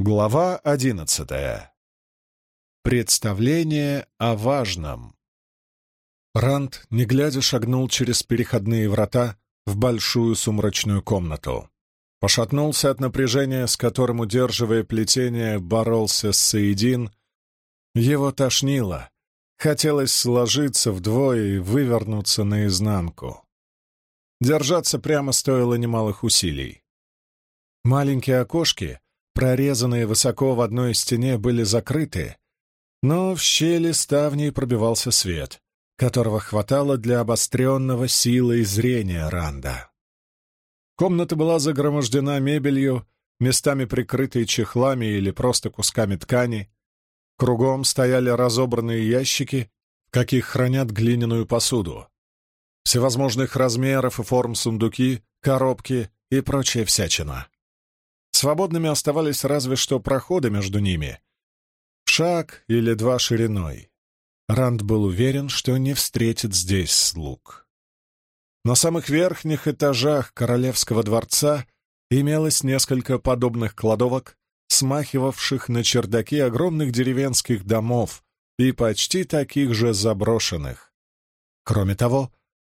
Глава одиннадцатая. Представление о важном. Ранд, не глядя, шагнул через переходные врата в большую сумрачную комнату. Пошатнулся от напряжения, с которым, удерживая плетение, боролся с Саидин. Его тошнило. Хотелось сложиться вдвое и вывернуться наизнанку. Держаться прямо стоило немалых усилий. Маленькие окошки — прорезанные высоко в одной стене, были закрыты, но в щели ставней пробивался свет, которого хватало для обостренного силой зрения Ранда. Комната была загромождена мебелью, местами прикрытой чехлами или просто кусками ткани. Кругом стояли разобранные ящики, в каких хранят глиняную посуду. Всевозможных размеров и форм сундуки, коробки и прочая всячина. Свободными оставались разве что проходы между ними. Шаг или два шириной. Ранд был уверен, что не встретит здесь слуг. На самых верхних этажах королевского дворца имелось несколько подобных кладовок, смахивавших на чердаки огромных деревенских домов и почти таких же заброшенных. Кроме того,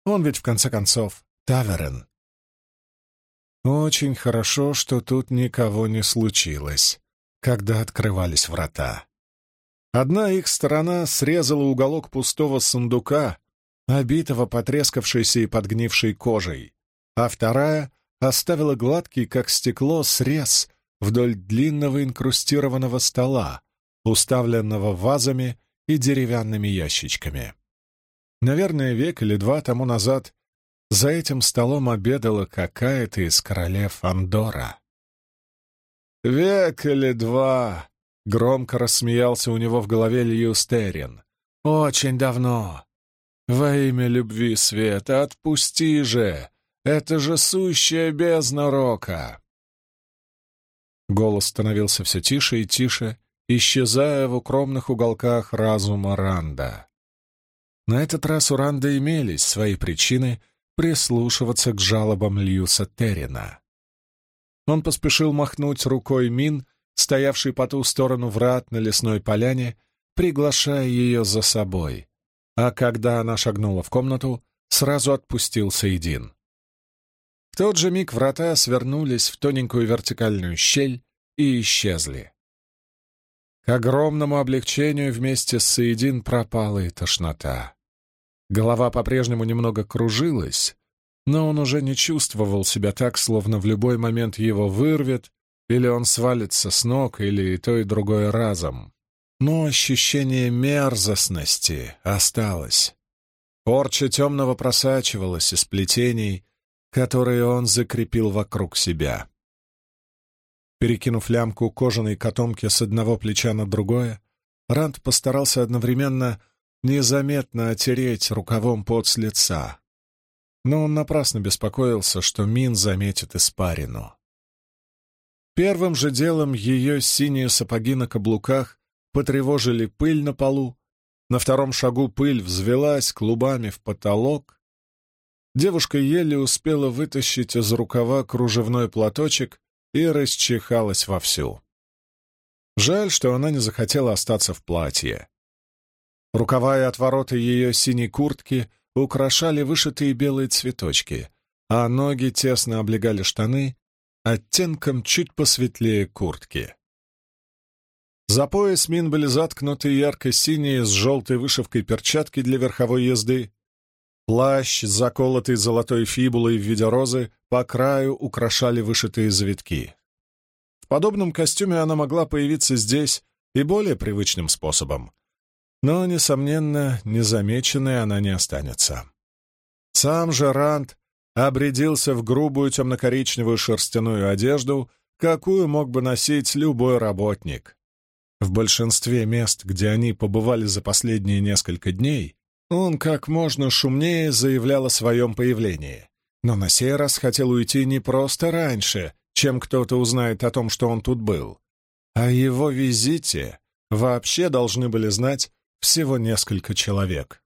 он ведь в конце концов таверен. Очень хорошо, что тут никого не случилось, когда открывались врата. Одна их сторона срезала уголок пустого сундука, обитого потрескавшейся и подгнившей кожей, а вторая оставила гладкий, как стекло, срез вдоль длинного инкрустированного стола, уставленного вазами и деревянными ящичками. Наверное, век или два тому назад за этим столом обедала какая-то из королев Андора. «Век или два!» — громко рассмеялся у него в голове Льюстерин. «Очень давно. Во имя любви света отпусти же! Это же сущая бездна рока!» Голос становился все тише и тише, исчезая в укромных уголках разума Ранда. На этот раз у Ранда имелись свои причины — прислушиваться к жалобам Льюса Террина. Он поспешил махнуть рукой Мин, стоявший по ту сторону врат на лесной поляне, приглашая ее за собой, а когда она шагнула в комнату, сразу отпустил Саидин. В тот же миг врата свернулись в тоненькую вертикальную щель и исчезли. К огромному облегчению вместе с Саидин пропала и тошнота. Голова по-прежнему немного кружилась, но он уже не чувствовал себя так, словно в любой момент его вырвет, или он свалится с ног, или и то, и другое разом. Но ощущение мерзостности осталось. Порча темного просачивалась из плетений, которые он закрепил вокруг себя. Перекинув лямку кожаной котомки с одного плеча на другое, Ранд постарался одновременно незаметно отереть рукавом пот с лица. Но он напрасно беспокоился, что Мин заметит испарину. Первым же делом ее синие сапоги на каблуках потревожили пыль на полу, на втором шагу пыль взвелась клубами в потолок. Девушка еле успела вытащить из рукава кружевной платочек и расчихалась вовсю. Жаль, что она не захотела остаться в платье. Рукава и отвороты ее синей куртки украшали вышитые белые цветочки, а ноги тесно облегали штаны оттенком чуть посветлее куртки. За пояс мин были заткнуты ярко-синие с желтой вышивкой перчатки для верховой езды, плащ, заколотый золотой фибулой в виде розы, по краю украшали вышитые завитки. В подобном костюме она могла появиться здесь и более привычным способом, но, несомненно, незамеченной она не останется. Сам же Ранд обрядился в грубую темно-коричневую шерстяную одежду, какую мог бы носить любой работник. В большинстве мест, где они побывали за последние несколько дней, он как можно шумнее заявлял о своем появлении. Но на сей раз хотел уйти не просто раньше, чем кто-то узнает о том, что он тут был. О его визите вообще должны были знать всего несколько человек.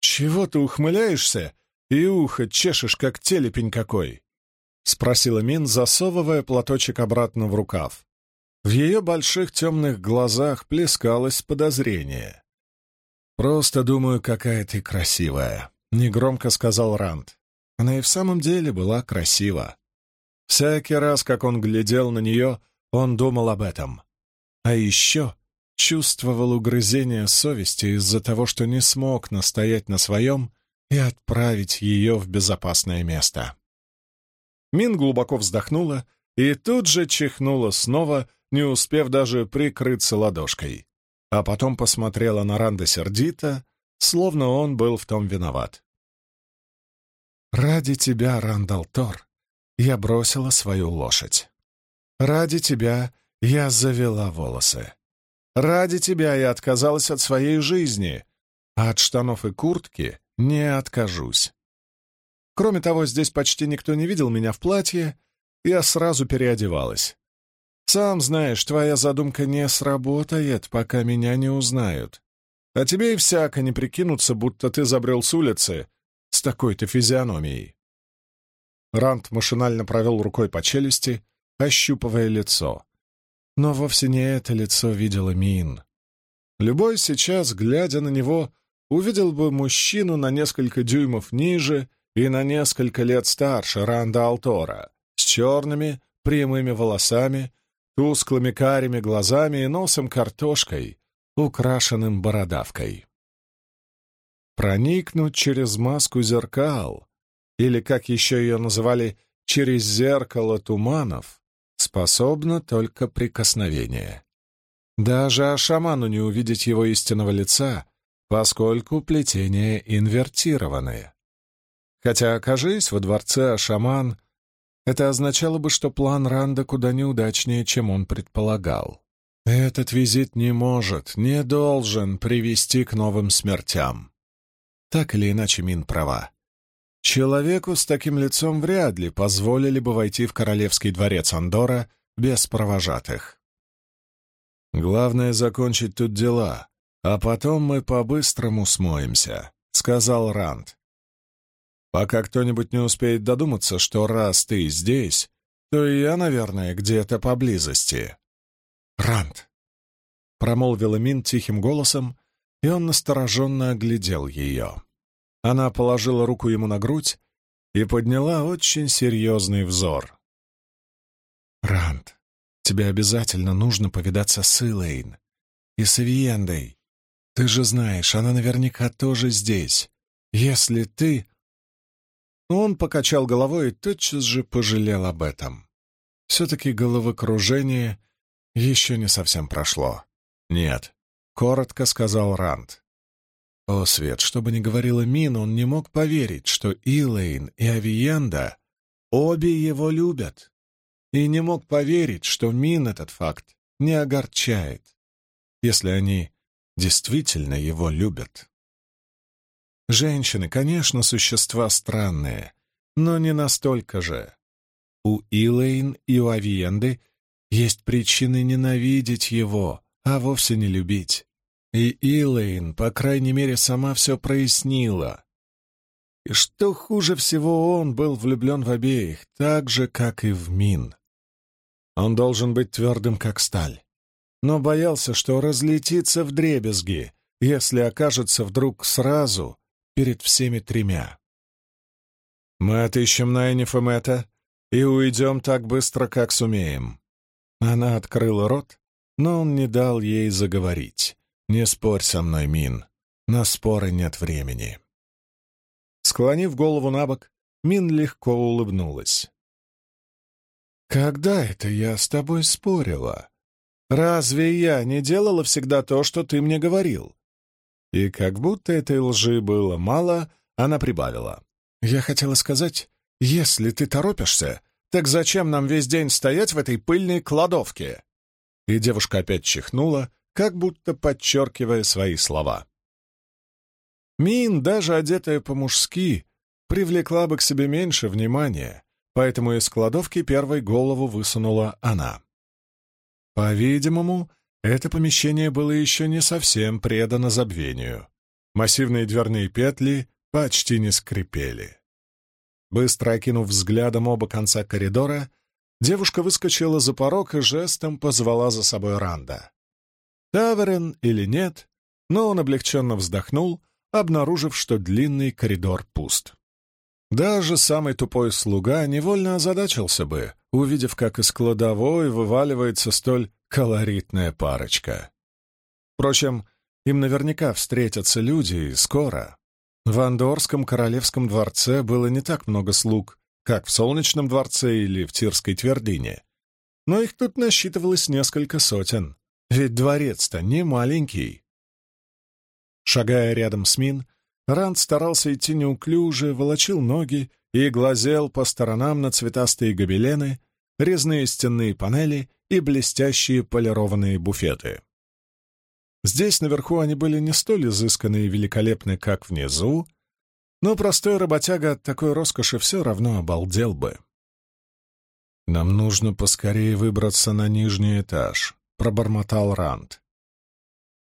«Чего ты ухмыляешься и ухо чешешь, как телепень какой?» — спросила Мин, засовывая платочек обратно в рукав. В ее больших темных глазах плескалось подозрение. «Просто думаю, какая ты красивая», — негромко сказал Ранд. Она и в самом деле была красива. Всякий раз, как он глядел на нее, он думал об этом. А еще чувствовал угрызение совести из-за того, что не смог настоять на своем и отправить ее в безопасное место. Мин глубоко вздохнула и тут же чихнула снова, не успев даже прикрыться ладошкой. А потом посмотрела на Ранда сердито, словно он был в том виноват. «Ради тебя, Рандал Тор, я бросила свою лошадь. Ради тебя я завела волосы. Ради тебя я отказалась от своей жизни, а от штанов и куртки не откажусь. Кроме того, здесь почти никто не видел меня в платье, я сразу переодевалась. Сам знаешь, твоя задумка не сработает, пока меня не узнают. А тебе и всяко не прикинуться, будто ты забрел с улицы с такой-то физиономией. Рант машинально провел рукой по челюсти, ощупывая лицо. Но вовсе не это лицо видела Мин. Любой сейчас, глядя на него, увидел бы мужчину на несколько дюймов ниже и на несколько лет старше Ранда Алтора, с черными прямыми волосами, тусклыми карими глазами и носом картошкой, украшенным бородавкой. Проникнуть через маску зеркал, или, как еще ее называли, через зеркало туманов, способно только прикосновение. Даже шаману не увидеть его истинного лица, поскольку плетения инвертированы. Хотя, окажись во дворце Ашаман, это означало бы, что план Ранда куда неудачнее, чем он предполагал. Этот визит не может, не должен привести к новым смертям. Так или иначе, Мин права. Человеку с таким лицом вряд ли позволили бы войти в королевский дворец Андора без провожатых. «Главное — закончить тут дела, а потом мы по-быстрому смоемся», — сказал Ранд. «Пока кто-нибудь не успеет додуматься, что раз ты здесь, то и я, наверное, где-то поблизости». «Ранд!» — промолвила Мин тихим голосом, и он настороженно оглядел ее. Она положила руку ему на грудь и подняла очень серьезный взор. «Ранд, тебе обязательно нужно повидаться с Илэйн и с Эвиендой. Ты же знаешь, она наверняка тоже здесь. Если ты...» Он покачал головой и тотчас же пожалел об этом. Все-таки головокружение еще не совсем прошло. «Нет», — коротко сказал Ранд. О, Свет, что бы ни говорила Мин, он не мог поверить, что Илэйн и Авиенда обе его любят. И не мог поверить, что Мин этот факт не огорчает, если они действительно его любят. Женщины, конечно, существа странные, но не настолько же. У Илэйн и у Авиенды есть причины ненавидеть его, а вовсе не любить. И Илэйн, по крайней мере, сама все прояснила. И что хуже всего, он был влюблен в обеих, так же, как и в Мин. Он должен быть твердым, как сталь, но боялся, что разлетится в дребезги, если окажется вдруг сразу перед всеми тремя. «Мы отыщем Найниф и Мэтта и уйдем так быстро, как сумеем». Она открыла рот, но он не дал ей заговорить. «Не спорь со мной, Мин. На споры нет времени». Склонив голову на бок, Мин легко улыбнулась. «Когда это я с тобой спорила? Разве я не делала всегда то, что ты мне говорил?» И как будто этой лжи было мало, она прибавила. «Я хотела сказать, если ты торопишься, так зачем нам весь день стоять в этой пыльной кладовке?» И девушка опять чихнула, как будто подчеркивая свои слова. Мин, даже одетая по-мужски, привлекла бы к себе меньше внимания, поэтому из кладовки первой голову высунула она. По-видимому, это помещение было еще не совсем предано забвению. Массивные дверные петли почти не скрипели. Быстро окинув взглядом оба конца коридора, девушка выскочила за порог и жестом позвала за собой Ранда. Таверен или нет, но он облегченно вздохнул, обнаружив, что длинный коридор пуст. Даже самый тупой слуга невольно озадачился бы, увидев, как из кладовой вываливается столь колоритная парочка. Впрочем, им наверняка встретятся люди, и скоро. В Андорском королевском дворце было не так много слуг, как в Солнечном дворце или в Тирской твердыне. Но их тут насчитывалось несколько сотен, ведь дворец-то не маленький. Шагая рядом с Мин, Ранд старался идти неуклюже, волочил ноги и глазел по сторонам на цветастые гобелены, резные стенные панели и блестящие полированные буфеты. Здесь наверху они были не столь изысканные и великолепны, как внизу, но простой работяга от такой роскоши все равно обалдел бы. «Нам нужно поскорее выбраться на нижний этаж», — пробормотал Ранд.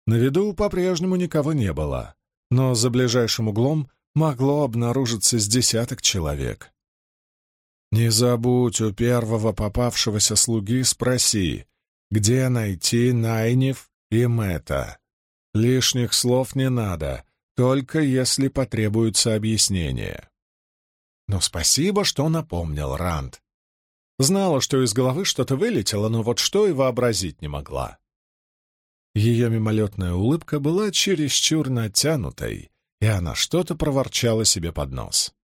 На виду по-прежнему никого не было, но за ближайшим углом могло обнаружиться с десяток человек. «Не забудь у первого попавшегося слуги спроси, где найти Найнев и Мэтта. Лишних слов не надо, только если потребуется объяснение. Но спасибо, что напомнил Ранд. Знала, что из головы что-то вылетело, но вот что и вообразить не могла. Ее мимолетная улыбка была чересчур натянутой, и она что-то проворчала себе под нос.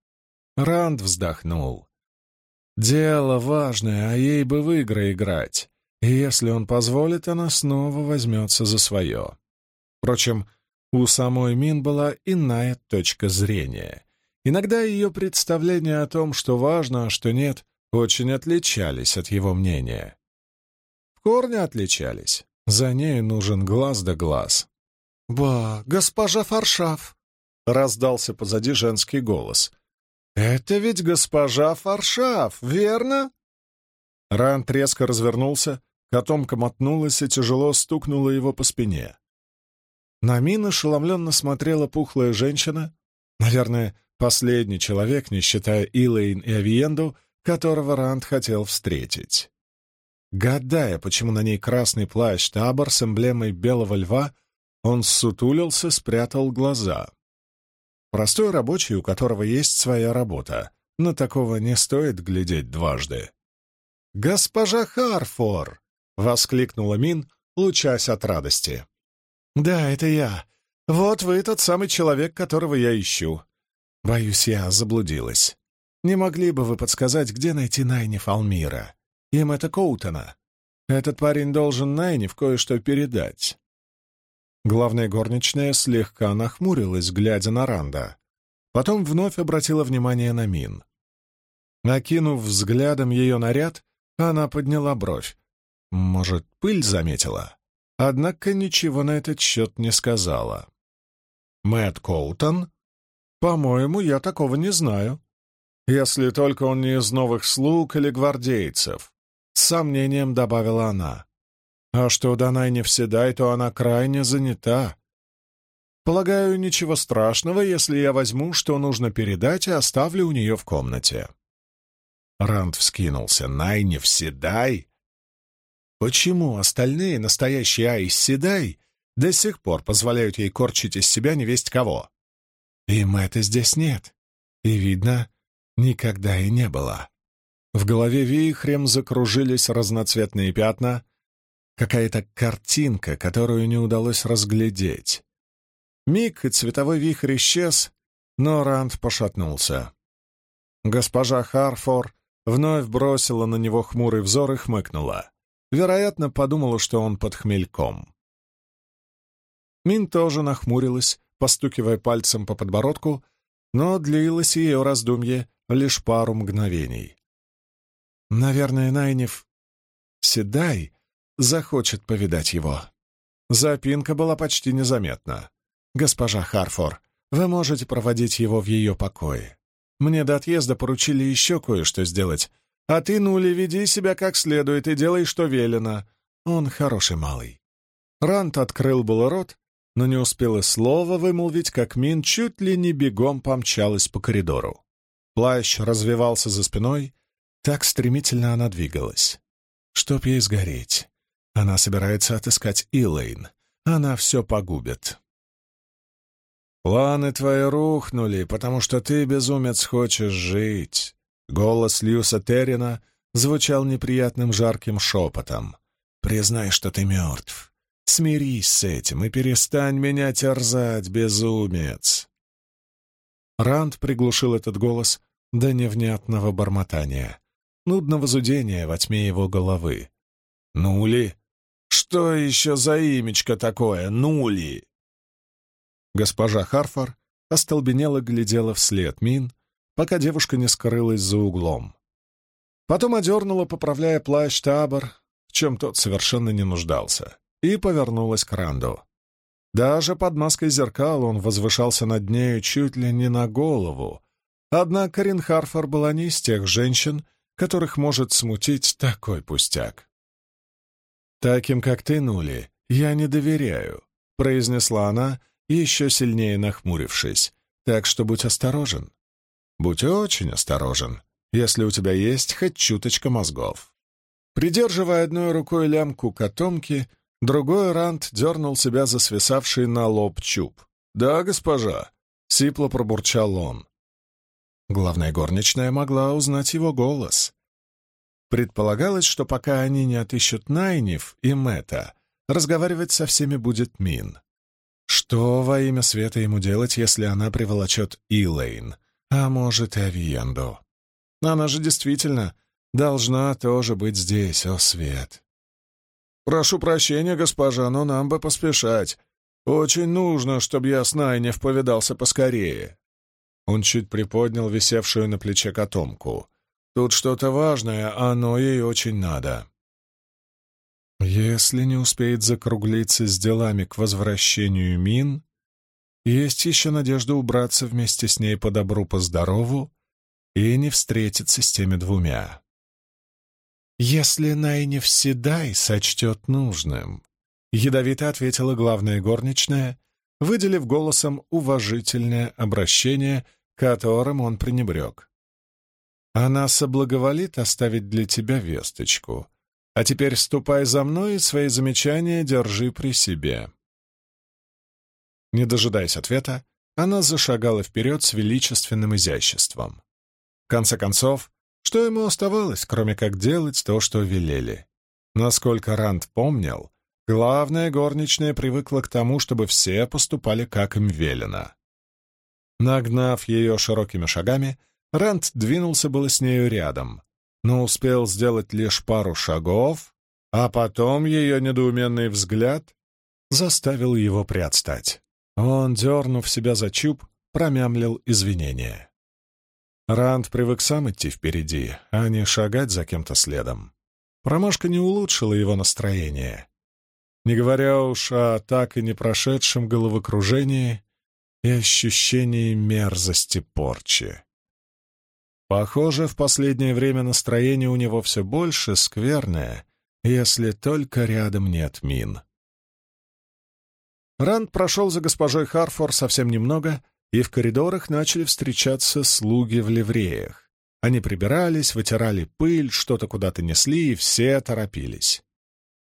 Ранд вздохнул. Дело важное, а ей бы в игры играть. И если он позволит, она снова возьмется за свое. Впрочем, у самой Мин была иная точка зрения. Иногда ее представления о том, что важно, а что нет, очень отличались от его мнения. В корне отличались. За ней нужен глаз да глаз. «Ба, госпожа Фаршав!» — раздался позади женский голос. «Это ведь госпожа Фаршав, верно?» Рант резко развернулся, котомка мотнулась и тяжело стукнула его по спине. На Мин ошеломленно смотрела пухлая женщина, наверное, последний человек, не считая Илэйн и Авиенду, которого Ранд хотел встретить. Гадая, почему на ней красный плащ табор с эмблемой белого льва, он сутулился, спрятал глаза. Простой рабочий, у которого есть своя работа, но такого не стоит глядеть дважды. «Госпожа Харфор!» — воскликнула Мин, лучась от радости. «Да, это я. Вот вы тот самый человек, которого я ищу. Боюсь, я заблудилась. Не могли бы вы подсказать, где найти Найниф Алмира? Им это Коутона. Этот парень должен Найниф кое-что передать». Главная горничная слегка нахмурилась, глядя на Ранда. Потом вновь обратила внимание на Мин. Накинув взглядом ее наряд, она подняла бровь. Может, пыль заметила? однако ничего на этот счет не сказала. Мэтт Коутон? По-моему, я такого не знаю. Если только он не из новых слуг или гвардейцев. С сомнением добавила она. А что до Найни Вседай, то она крайне занята. Полагаю, ничего страшного, если я возьму, что нужно передать, и оставлю у нее в комнате. Ранд вскинулся. Найни Вседай? Почему остальные настоящие Айс Седай до сих пор позволяют ей корчить из себя невесть кого? Им это здесь нет. И, видно, никогда и не было. В голове вихрем закружились разноцветные пятна, какая-то картинка, которую не удалось разглядеть. Миг и цветовой вихрь исчез, но Ранд пошатнулся. Госпожа Харфор вновь бросила на него хмурый взор и хмыкнула. Вероятно, подумала, что он под хмельком. Мин тоже нахмурилась, постукивая пальцем по подбородку, но длилось ее раздумье лишь пару мгновений. Наверное, Найнев Седай захочет повидать его. Запинка была почти незаметна. «Госпожа Харфор, вы можете проводить его в ее покое. Мне до отъезда поручили еще кое-что сделать, а ты, Нули, веди себя как следует и делай, что велено. Он хороший малый». Рант открыл был рот, но не успел и слова вымолвить, как Мин чуть ли не бегом помчалась по коридору. Плащ развивался за спиной, Так стремительно она двигалась. Чтоб ей сгореть. Она собирается отыскать Илэйн. Она все погубит. «Планы твои рухнули, потому что ты, безумец, хочешь жить». Голос Льюса Террина звучал неприятным жарким шепотом. «Признай, что ты мертв. Смирись с этим и перестань меня терзать, безумец!» Ранд приглушил этот голос до невнятного бормотания, нудного зудения во тьме его головы. «Нули? Что еще за имечко такое, Нули?» Госпожа Харфор остолбенело глядела вслед Мин, пока девушка не скрылась за углом. Потом одернула, поправляя плащ табор, в чем тот совершенно не нуждался, и повернулась к Ранду. Даже под маской зеркал он возвышался над нею чуть ли не на голову, однако Карин Харфор была не из тех женщин, которых может смутить такой пустяк. «Таким, как ты, Нули, я не доверяю», — произнесла она, еще сильнее нахмурившись. «Так что будь осторожен. Будь очень осторожен, если у тебя есть хоть чуточка мозгов». Придерживая одной рукой лямку котомки, другой Рант дернул себя за свисавший на лоб чуб. «Да, госпожа», — сипло пробурчал он. Главная горничная могла узнать его голос. Предполагалось, что пока они не отыщут Найниф и Мэтта, разговаривать со всеми будет Мин. Что во имя света ему делать, если она приволочет Илэйн, а может и Авиенду? Она же действительно должна тоже быть здесь, о свет. «Прошу прощения, госпожа, но нам бы поспешать. Очень нужно, чтобы я с Найнев повидался поскорее». Он чуть приподнял висевшую на плече котомку. «Тут что-то важное, оно ей очень надо». Если не успеет закруглиться с делами к возвращению Мин, есть еще надежда убраться вместе с ней по добру, по здорову и не встретиться с теми двумя. «Если Найнев Седай сочтет нужным», — ядовито ответила главная горничная, выделив голосом уважительное обращение, которым он пренебрег. «Она соблаговолит оставить для тебя весточку», а теперь ступай за мной и свои замечания держи при себе». Не дожидаясь ответа, она зашагала вперед с величественным изяществом. В конце концов, что ему оставалось, кроме как делать то, что велели? Насколько Ранд помнил, главная горничная привыкла к тому, чтобы все поступали, как им велено. Нагнав ее широкими шагами, Ранд двинулся было с нею рядом, но успел сделать лишь пару шагов, а потом ее недоуменный взгляд заставил его приотстать. Он, дернув себя за чуб, промямлил извинения. Ранд привык сам идти впереди, а не шагать за кем-то следом. Промашка не улучшила его настроение. Не говоря уж о так и не прошедшем головокружении и ощущении мерзости порчи. Похоже, в последнее время настроение у него все больше скверное, если только рядом нет мин. Ранд прошел за госпожой Харфор совсем немного, и в коридорах начали встречаться слуги в ливреях. Они прибирались, вытирали пыль, что-то куда-то несли, и все торопились.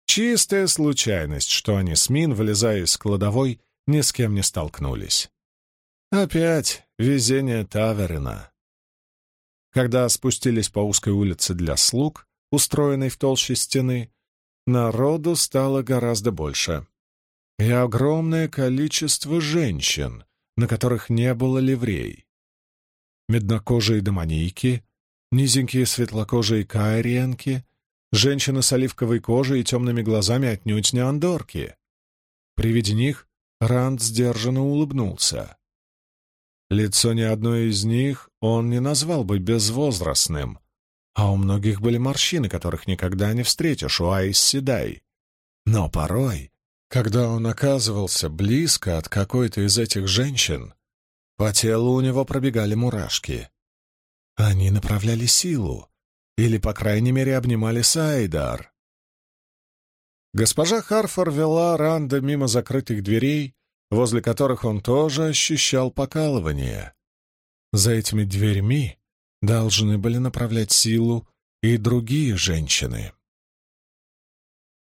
Чистая случайность, что они с Мин, вылезая из кладовой, ни с кем не столкнулись. Опять везение Таверина. Когда спустились по узкой улице для слуг, устроенной в толще стены, народу стало гораздо больше. И огромное количество женщин, на которых не было ливрей. Меднокожие домонийки, низенькие светлокожие кайриенки, женщины с оливковой кожей и темными глазами отнюдь не андорки. При виде них Ранд сдержанно улыбнулся. Лицо ни одной из них он не назвал бы безвозрастным, а у многих были морщины, которых никогда не встретишь у Айс Седай. Но порой, когда он оказывался близко от какой-то из этих женщин, по телу у него пробегали мурашки. Они направляли силу, или, по крайней мере, обнимали Сайдар. Госпожа Харфор вела Ранда мимо закрытых дверей, возле которых он тоже ощущал покалывание. За этими дверьми должны были направлять силу и другие женщины.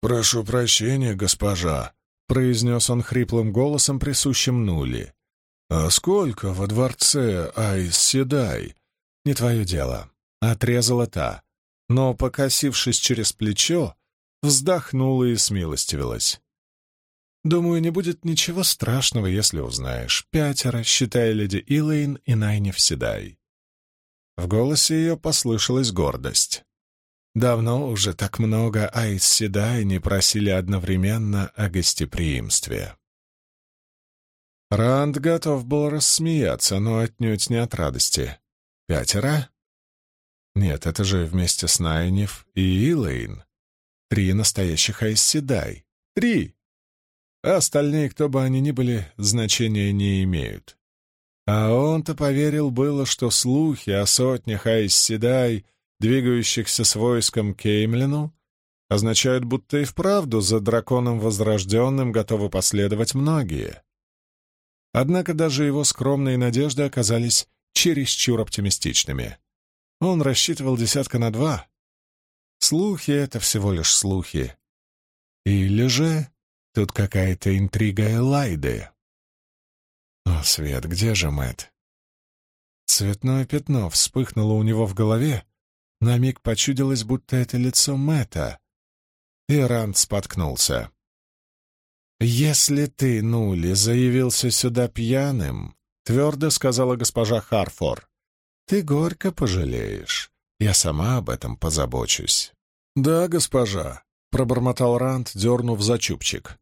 «Прошу прощения, госпожа», — произнес он хриплым голосом, присущим Нули. «А сколько во дворце Айс Седай?» «Не твое дело», — отрезала та, но, покосившись через плечо, вздохнула и смилостивилась. «Думаю, не будет ничего страшного, если узнаешь. Пятеро, считая леди Илэйн и Найниф Седай». В голосе ее послышалась гордость. Давно уже так много Айс Седай не просили одновременно о гостеприимстве. Ранд готов был рассмеяться, но отнюдь не от радости. «Пятеро?» «Нет, это же вместе с Найниф и Илэйн. Три настоящих Айсседай. Три!» А остальные, кто бы они ни были, значения не имеют. А он-то поверил было, что слухи о сотнях Айсседай, двигающихся с войском Кеймлину, означают, будто и вправду за драконом Возрожденным готовы последовать многие. Однако даже его скромные надежды оказались чересчур оптимистичными. Он рассчитывал десятка на два. Слухи — это всего лишь слухи. Или же тут какая-то интрига Элайды. О, Свет, где же Мэт? Цветное пятно вспыхнуло у него в голове, на миг почудилось, будто это лицо Мэта. И Ранд споткнулся. «Если ты, Нули, заявился сюда пьяным, — твердо сказала госпожа Харфор, — ты горько пожалеешь. Я сама об этом позабочусь». «Да, госпожа», — пробормотал Ранд, дернув за чубчик.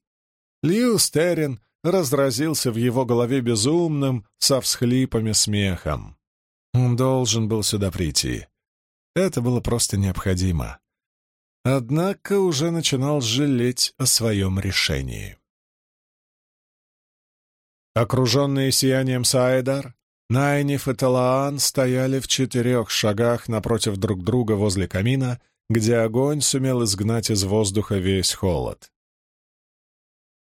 Лью Стерин разразился в его голове безумным, со всхлипами смехом. Он должен был сюда прийти. Это было просто необходимо. Однако уже начинал жалеть о своем решении. Окруженные сиянием Саидар, Найниф и Талаан стояли в четырех шагах напротив друг друга возле камина, где огонь сумел изгнать из воздуха весь холод.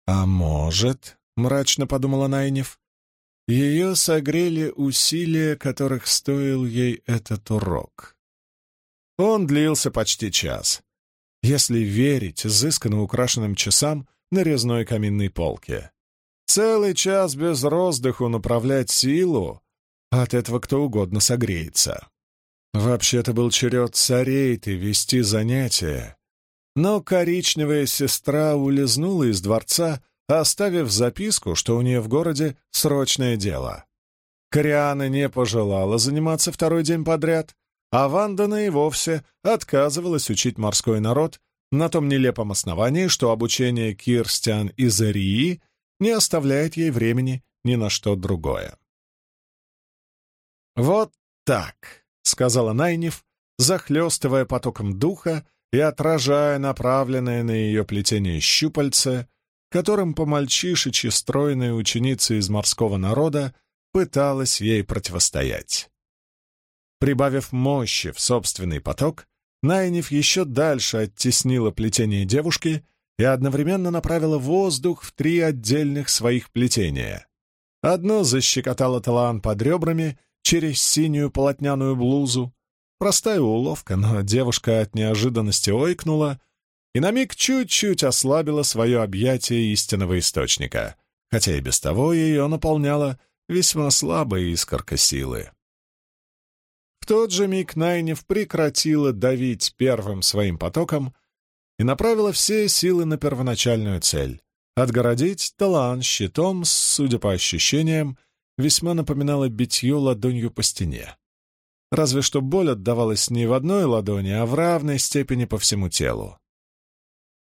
«А может, — мрачно подумала Найниф, — ее согрели усилия, которых стоил ей этот урок. Он длился почти час, если верить изысканно украшенным часам на резной каминной полке. Целый час без роздыху направлять силу, от этого кто угодно согреется. Вообще-то был черед царейты вести занятия, но коричневая сестра улизнула из дворца, оставив записку, что у нее в городе срочное дело. Кориана не пожелала заниматься второй день подряд, а Вандана и вовсе отказывалась учить морской народ на том нелепом основании, что обучение Кирстиан и Зарии не оставляет ей времени ни на что другое. «Вот так», — сказала Найниф, захлестывая потоком духа и отражая направленное на ее плетение щупальце, которым по-мальчишечьи стройная ученица из морского народа пыталась ей противостоять. Прибавив мощи в собственный поток, Найниф еще дальше оттеснила плетение девушки и одновременно направила воздух в три отдельных своих плетения. Одно защекотало Талаан под ребрами через синюю полотняную блузу. Простая уловка, но девушка от неожиданности ойкнула и на миг чуть-чуть ослабила свое объятие истинного источника, хотя и без того ее наполняла весьма слабая искорка силы. Тот же миг Найнев прекратила давить первым своим потоком и направила все силы на первоначальную цель — отгородить талан щитом, судя по ощущениям, весьма напоминало битье ладонью по стене. Разве что боль отдавалась не в одной ладони, а в равной степени по всему телу.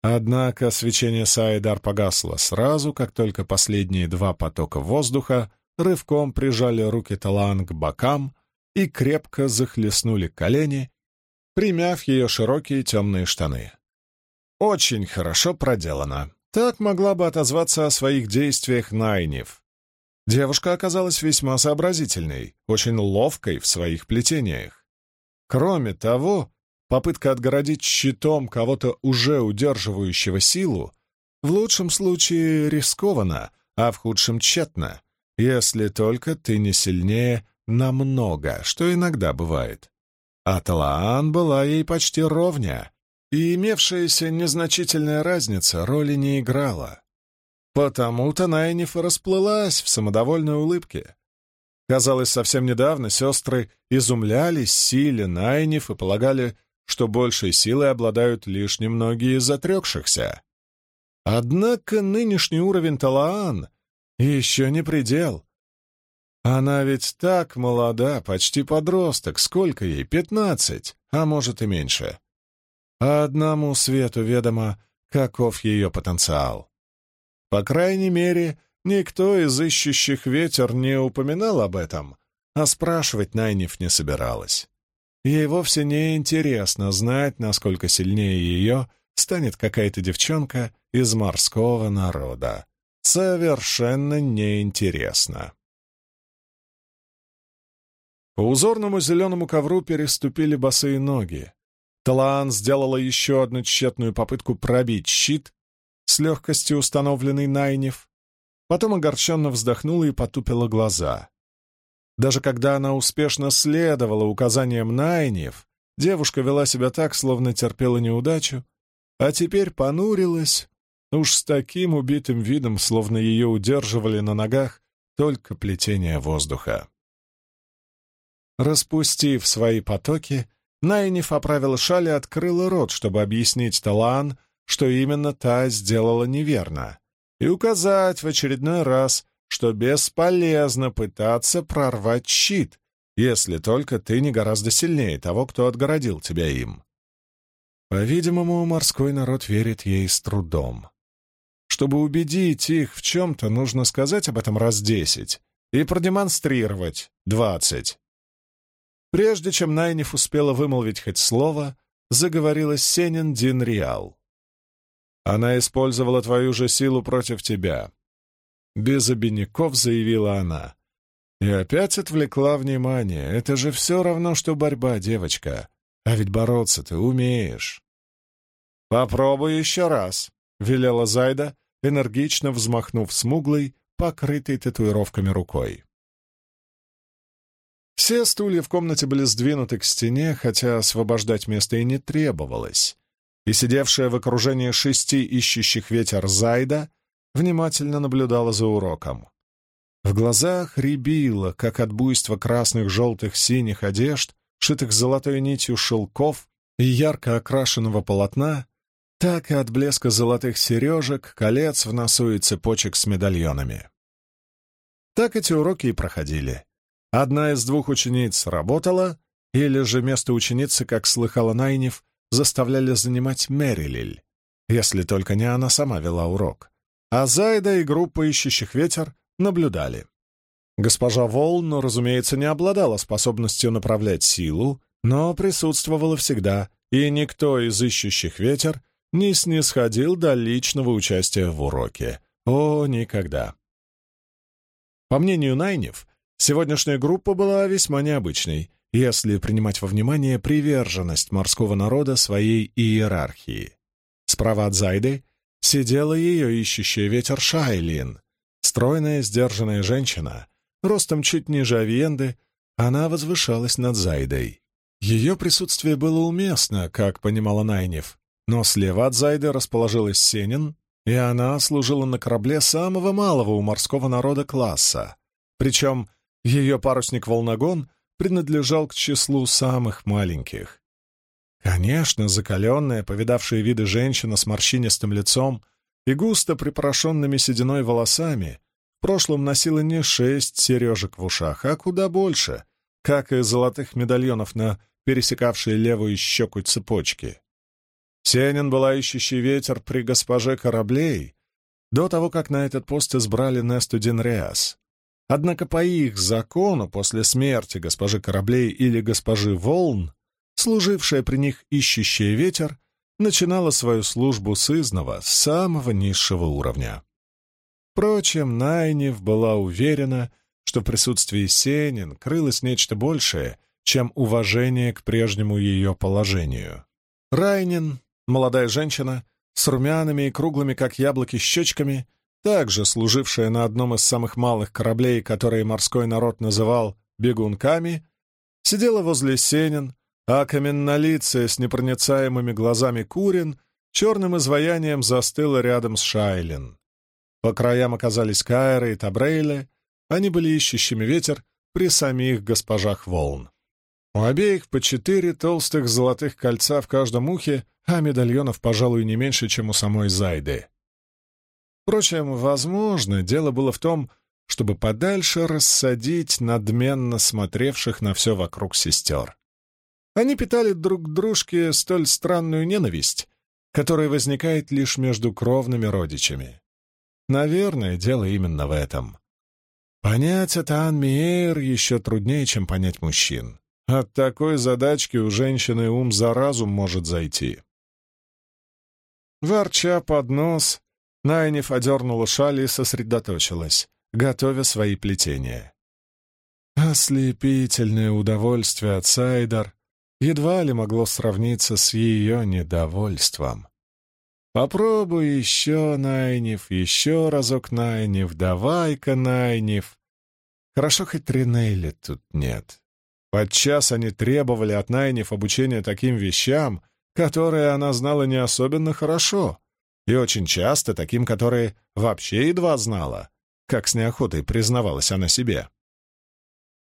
Однако свечение Саидар погасло сразу, как только последние два потока воздуха рывком прижали руки Талан к бокам и крепко захлестнули колени, примяв ее широкие темные штаны. Очень хорошо проделано. Так могла бы отозваться о своих действиях Найнев. Девушка оказалась весьма сообразительной, очень ловкой в своих плетениях. Кроме того, попытка отгородить щитом кого-то уже удерживающего силу в лучшем случае рискованно, а в худшем тщетно, если только ты не сильнее намного, что иногда бывает. а Талаан была ей почти ровня, и имевшаяся незначительная разница роли не играла. Потому-то Найниф расплылась в самодовольной улыбке. Казалось, совсем недавно сестры изумлялись силе Найниф и полагали, что большей силой обладают лишь немногие из отрекшихся. Однако нынешний уровень Талаан еще не предел. Она ведь так молода, почти подросток, сколько ей, пятнадцать, а может и меньше. А одному свету ведомо, каков ее потенциал. По крайней мере, никто из ищущих ветер не упоминал об этом, а спрашивать Найниф не собиралась. Ей вовсе не интересно знать, насколько сильнее ее станет какая-то девчонка из морского народа. Совершенно неинтересно. По узорному зеленому ковру переступили босые ноги. Талаан сделала еще одну тщетную попытку пробить щит, с легкостью установленный Найнев, потом огорченно вздохнула и потупила глаза. Даже когда она успешно следовала указаниям Найнев, девушка вела себя так, словно терпела неудачу, а теперь понурилась, уж с таким убитым видом, словно ее удерживали на ногах только плетение воздуха. Распустив свои потоки, Найниф оправила шаль и открыла рот, чтобы объяснить Талан, что именно та сделала неверно, и указать в очередной раз, что бесполезно пытаться прорвать щит, если только ты не гораздо сильнее того, кто отгородил тебя им. По-видимому, морской народ верит ей с трудом. Чтобы убедить их в чем-то, нужно сказать об этом раз десять и продемонстрировать двадцать. Прежде чем Найниф успела вымолвить хоть слово, заговорила Сенин Дин Риал. «Она использовала твою же силу против тебя», — без обиняков заявила она. И опять отвлекла внимание. «Это же все равно, что борьба, девочка. А ведь бороться ты умеешь». «Попробуй еще раз», — велела Зайда, энергично взмахнув смуглой, покрытой татуировками рукой. Все стулья в комнате были сдвинуты к стене, хотя освобождать место и не требовалось. И сидевшая в окружении шести ищущих ветер Зайда внимательно наблюдала за уроком. В глазах рябило, как от буйства красных, желтых, синих одежд, шитых золотой нитью шелков и ярко окрашенного полотна, так и от блеска золотых сережек, колец в носу и цепочек с медальонами. Так эти уроки и проходили. Одна из двух учениц работала, или же место ученицы, как слыхала Найнев, заставляли занимать Мерилиль, если только не она сама вела урок. А Зайда и группа ищущих ветер наблюдали. Госпожа Волн, разумеется, не обладала способностью направлять силу, но присутствовала всегда, и никто из ищущих ветер не снисходил до личного участия в уроке. О, никогда. По мнению Найнев, Сегодняшняя группа была весьма необычной, если принимать во внимание приверженность морского народа своей иерархии. Справа от Зайды сидела ее ищущая ветер Шайлин, стройная, сдержанная женщина, ростом чуть ниже Авиенды, она возвышалась над Зайдой. Ее присутствие было уместно, как понимала Найнев, но слева от Зайды расположилась Сенин, и она служила на корабле самого малого у морского народа класса, причем ее парусник-волногон принадлежал к числу самых маленьких. Конечно, закаленная, повидавшая виды женщина с морщинистым лицом и густо припорошенными сединой волосами, в прошлом носила не шесть сережек в ушах, а куда больше, как и золотых медальонов на пересекавшей левую щеку цепочки. Сенин была ищущий ветер при госпоже кораблей до того, как на этот пост избрали Несту Динреас. Однако по их закону, после смерти госпожи кораблей или госпожи волн, служившая при них ищущая ветер, начинала свою службу с изного, самого низшего уровня. Впрочем, Найнев была уверена, что в присутствии Сенин крылось нечто большее, чем уважение к прежнему ее положению. Райнин, молодая женщина, с румяными и круглыми, как яблоки, щечками — также служившая на одном из самых малых кораблей, которые морской народ называл «бегунками», сидела возле Сенин, а каменнолицая с непроницаемыми глазами Курин черным изваянием застыла рядом с Шайлин. По краям оказались Кайры и Табрейле, они были ищущими ветер при самих госпожах волн. У обеих по четыре толстых золотых кольца в каждом ухе, а медальонов, пожалуй, не меньше, чем у самой Зайды. Впрочем, возможно, дело было в том, чтобы подальше рассадить надменно смотревших на все вокруг сестер. Они питали друг к дружке столь странную ненависть, которая возникает лишь между кровными родичами. Наверное, дело именно в этом. Понять это Ан Миэйр еще труднее, чем понять мужчин. От такой задачки у женщины ум за разум может зайти. Ворча под нос, Найниф одернула шаль и сосредоточилась, готовя свои плетения. Ослепительное удовольствие от Сайдар едва ли могло сравниться с ее недовольством. Попробуй еще, Найниф, еще разок, Найниф, давай-ка, Найниф. Хорошо, хоть Тринелли тут нет. Подчас они требовали от Найниф обучения таким вещам, которые она знала не особенно хорошо, и очень часто таким, которые вообще едва знала, как с неохотой признавалась она себе.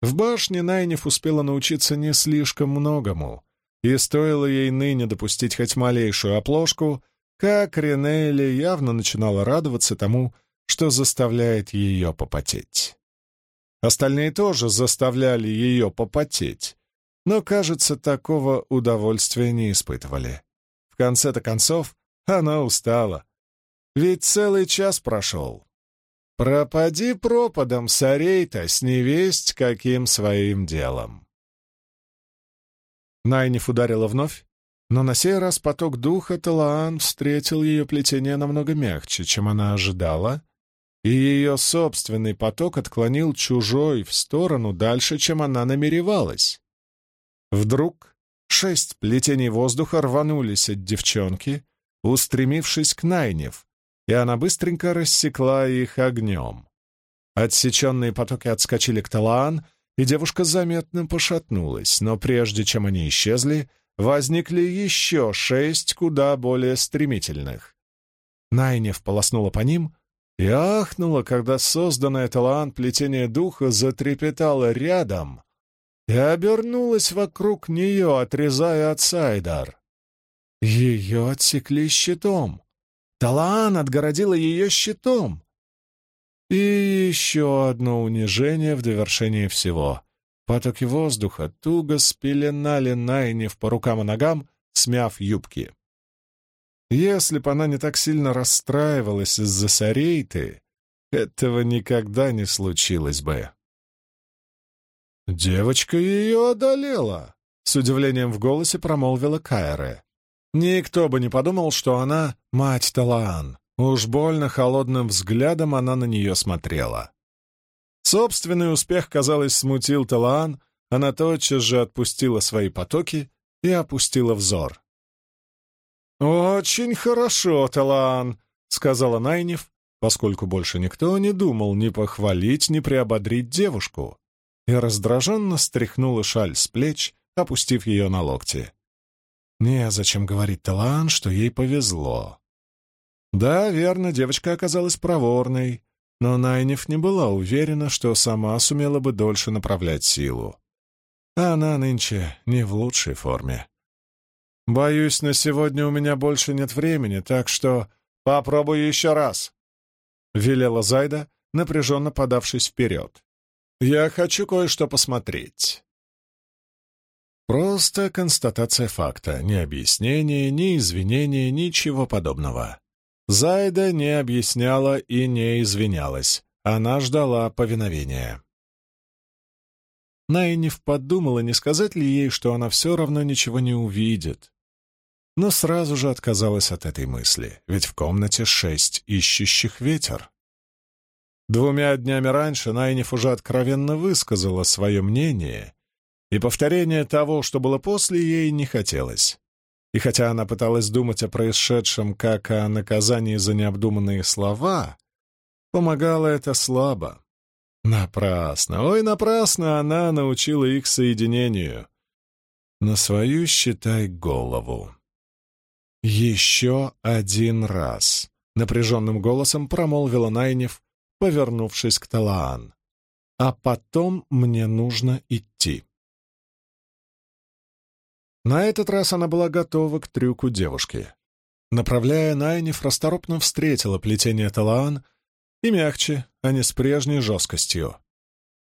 В башне Найниф успела научиться не слишком многому, и стоило ей ныне допустить хоть малейшую оплошку, как Ренелли явно начинала радоваться тому, что заставляет ее попотеть. Остальные тоже заставляли ее попотеть, но, кажется, такого удовольствия не испытывали. В конце-то концов, она устала. Ведь целый час прошел. Пропади пропадом, Сарейта, с невесть каким своим делом. Найниф ударила вновь, но на сей раз поток духа Талаан встретил ее плетение намного мягче, чем она ожидала, и ее собственный поток отклонил чужой в сторону дальше, чем она намеревалась. Вдруг шесть плетений воздуха рванулись от девчонки, устремившись к Найнев, и она быстренько рассекла их огнем. Отсеченные потоки отскочили к Талаан, и девушка заметно пошатнулась, но прежде чем они исчезли, возникли еще шесть куда более стремительных. Найнев полоснула по ним и ахнула, когда созданное Талаан плетение духа затрепетало рядом и обернулась вокруг нее, отрезая от Сайдар. Ее отсекли щитом. Талаан отгородила ее щитом. И еще одно унижение в довершении всего. Потоки воздуха туго спеленали Найнев по рукам и ногам, смяв юбки. Если бы она не так сильно расстраивалась из-за Сарейты, этого никогда не случилось бы. «Девочка ее одолела!» — с удивлением в голосе промолвила Кайре. Никто бы не подумал, что она мать Талаан. Уж больно холодным взглядом она на нее смотрела. Собственный успех, казалось, смутил Талаан, она тотчас же отпустила свои потоки и опустила взор. «Очень хорошо, Талаан», — сказала Найнев, поскольку больше никто не думал ни похвалить, ни приободрить девушку, и раздраженно стряхнула шаль с плеч, опустив ее на локти. Незачем говорить Талан, что ей повезло. Да, верно, девочка оказалась проворной, но Найниф не была уверена, что сама сумела бы дольше направлять силу. Она нынче не в лучшей форме. «Боюсь, на сегодня у меня больше нет времени, так что попробую еще раз», — велела Зайда, напряженно подавшись вперед. «Я хочу кое-что посмотреть». Просто констатация факта, ни объяснение, ни извинение, ничего подобного. Зайда не объясняла и не извинялась. Она ждала повиновения. Найниф подумала, не сказать ли ей, что она все равно ничего не увидит. Но сразу же отказалась от этой мысли, ведь в комнате шесть ищущих ветер. Двумя днями раньше Найниф уже откровенно высказала свое мнение и повторения того, что было после, ей не хотелось. И хотя она пыталась думать о происшедшем как о наказании за необдуманные слова, помогало это слабо. Напрасно, ой, напрасно она научила их соединению. на свою, считай, голову. «Еще один раз», — напряженным голосом промолвила Найнев, повернувшись к Талаан. «А потом мне нужно идти». На этот раз она была готова к трюку девушки. Направляя Найниф, расторопно встретила плетение Талаан и мягче, а не с прежней жесткостью.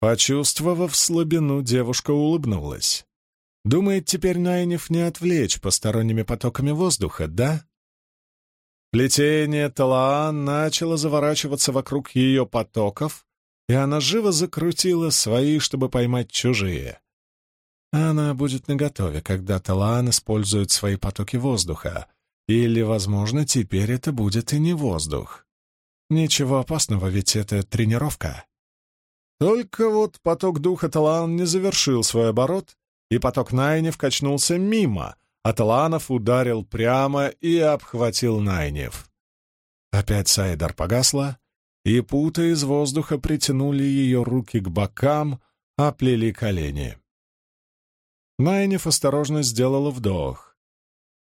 Почувствовав слабину, девушка улыбнулась. Думает теперь Найниф не отвлечь посторонними потоками воздуха, да? Плетение Талаан начало заворачиваться вокруг ее потоков, и она живо закрутила свои, чтобы поймать чужие. Она будет наготове, когда Талаан использует свои потоки воздуха, или, возможно, теперь это будет и не воздух. Ничего опасного, ведь это тренировка. Только вот поток духа Талаан не завершил свой оборот, и поток Найнев качнулся мимо, а Таланов ударил прямо и обхватил Найнев. Опять Сайдар погасла, и путы из воздуха притянули ее руки к бокам, оплели колени. Найнев осторожно сделала вдох.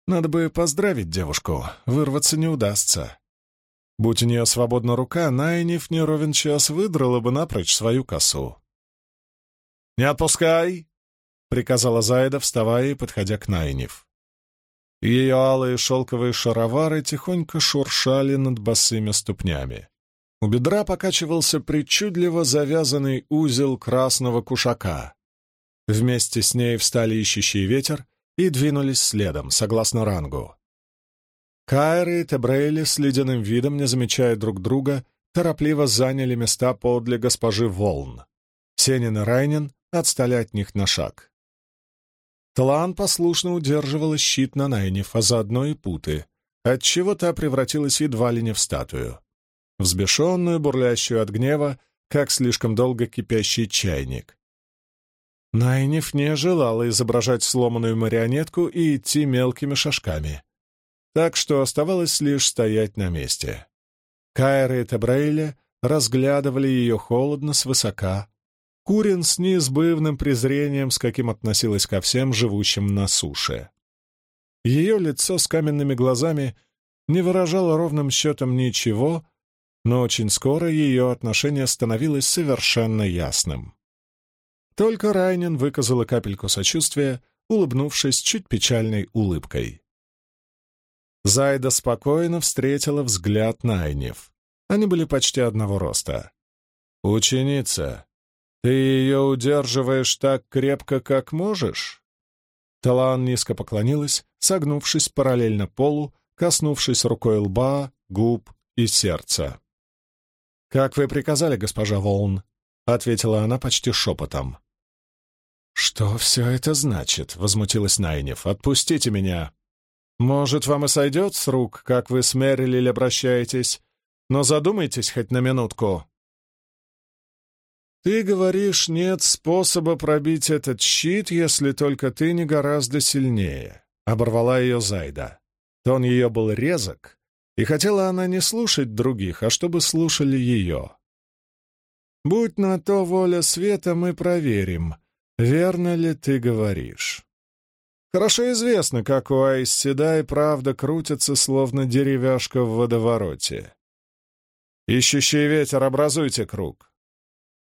Надо бы поздравить девушку, вырваться не удастся. Будь у нее свободна рука, Найниф не ровен час выдрала бы напрочь свою косу. «Не отпускай!» — приказала Зайда, вставая и подходя к Найниф. Ее алые шелковые шаровары тихонько шуршали над босыми ступнями. У бедра покачивался причудливо завязанный узел красного кушака. Вместе с ней встали ищущий ветер и двинулись следом, согласно рангу. Кайры и Тебрейли с ледяным видом, не замечая друг друга, торопливо заняли места подле госпожи Волн. Сенин и Райнин отстали от них на шаг. Тлан послушно удерживала щит на Найниф, а заодно и путы, отчего та превратилась едва ли не в статую. Взбешенную, бурлящую от гнева, как слишком долго кипящий чайник. Найниф не желала изображать сломанную марионетку и идти мелкими шажками, так что оставалось лишь стоять на месте. Кайра и Тебрейля разглядывали ее холодно свысока. Курин с неизбывным презрением, с каким относилась ко всем живущим на суше. Ее лицо с каменными глазами не выражало ровным счетом ничего, но очень скоро ее отношение становилось совершенно ясным. Только Райнин выказала капельку сочувствия, улыбнувшись чуть печальной улыбкой. Зайда спокойно встретила взгляд Найнев. Они были почти одного роста. «Ученица, ты ее удерживаешь так крепко, как можешь?» Талан низко поклонилась, согнувшись параллельно полу, коснувшись рукой лба, губ и сердца. «Как вы приказали, госпожа Волн», — ответила она почти шепотом. «Что все это значит?» — возмутилась Найнев. «Отпустите меня!» «Может, вам и сойдет с рук, как вы с Мэрилиль обращаетесь, но задумайтесь хоть на минутку». «Ты говоришь, нет способа пробить этот щит, если только ты не гораздо сильнее», — оборвала ее Зайда. Тон ее был резок, и хотела она не слушать других, а чтобы слушали ее. «Будь на то воля света, мы проверим», верно ли ты говоришь? Хорошо известно, как у Айсседай правда крутится, словно деревяшка в водовороте. Ищущий ветер, образуйте круг.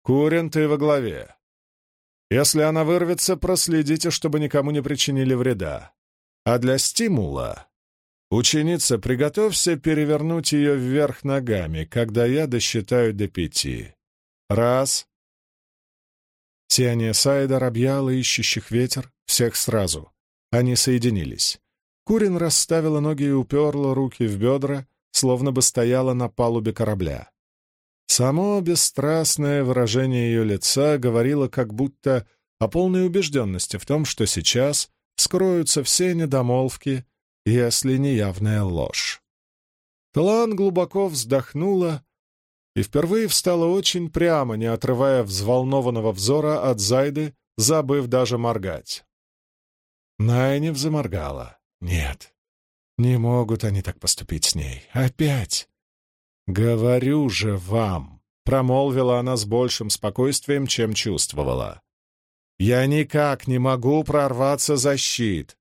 Курин, ты во главе. Если она вырвется, проследите, чтобы никому не причинили вреда. А для стимула Ученица, приготовься перевернуть ее вверх ногами, когда я досчитаю до пяти. Раз, Сияние Сайдар объяло ищущих ветер, всех сразу. Они соединились. Курин расставила ноги и уперла руки в бедра, словно бы стояла на палубе корабля. Само бесстрастное выражение ее лица говорило как будто о полной убежденности в том, что сейчас скроются все недомолвки, если не явная ложь. Тлан глубоко вздохнула и впервые встала очень прямо, не отрывая взволнованного взора от Зайды, забыв даже моргать. Найнев заморгала. Нет, не могут они так поступить с ней. Опять. «Говорю же вам», — промолвила она с большим спокойствием, чем чувствовала. Я никак не могу прорваться за щит.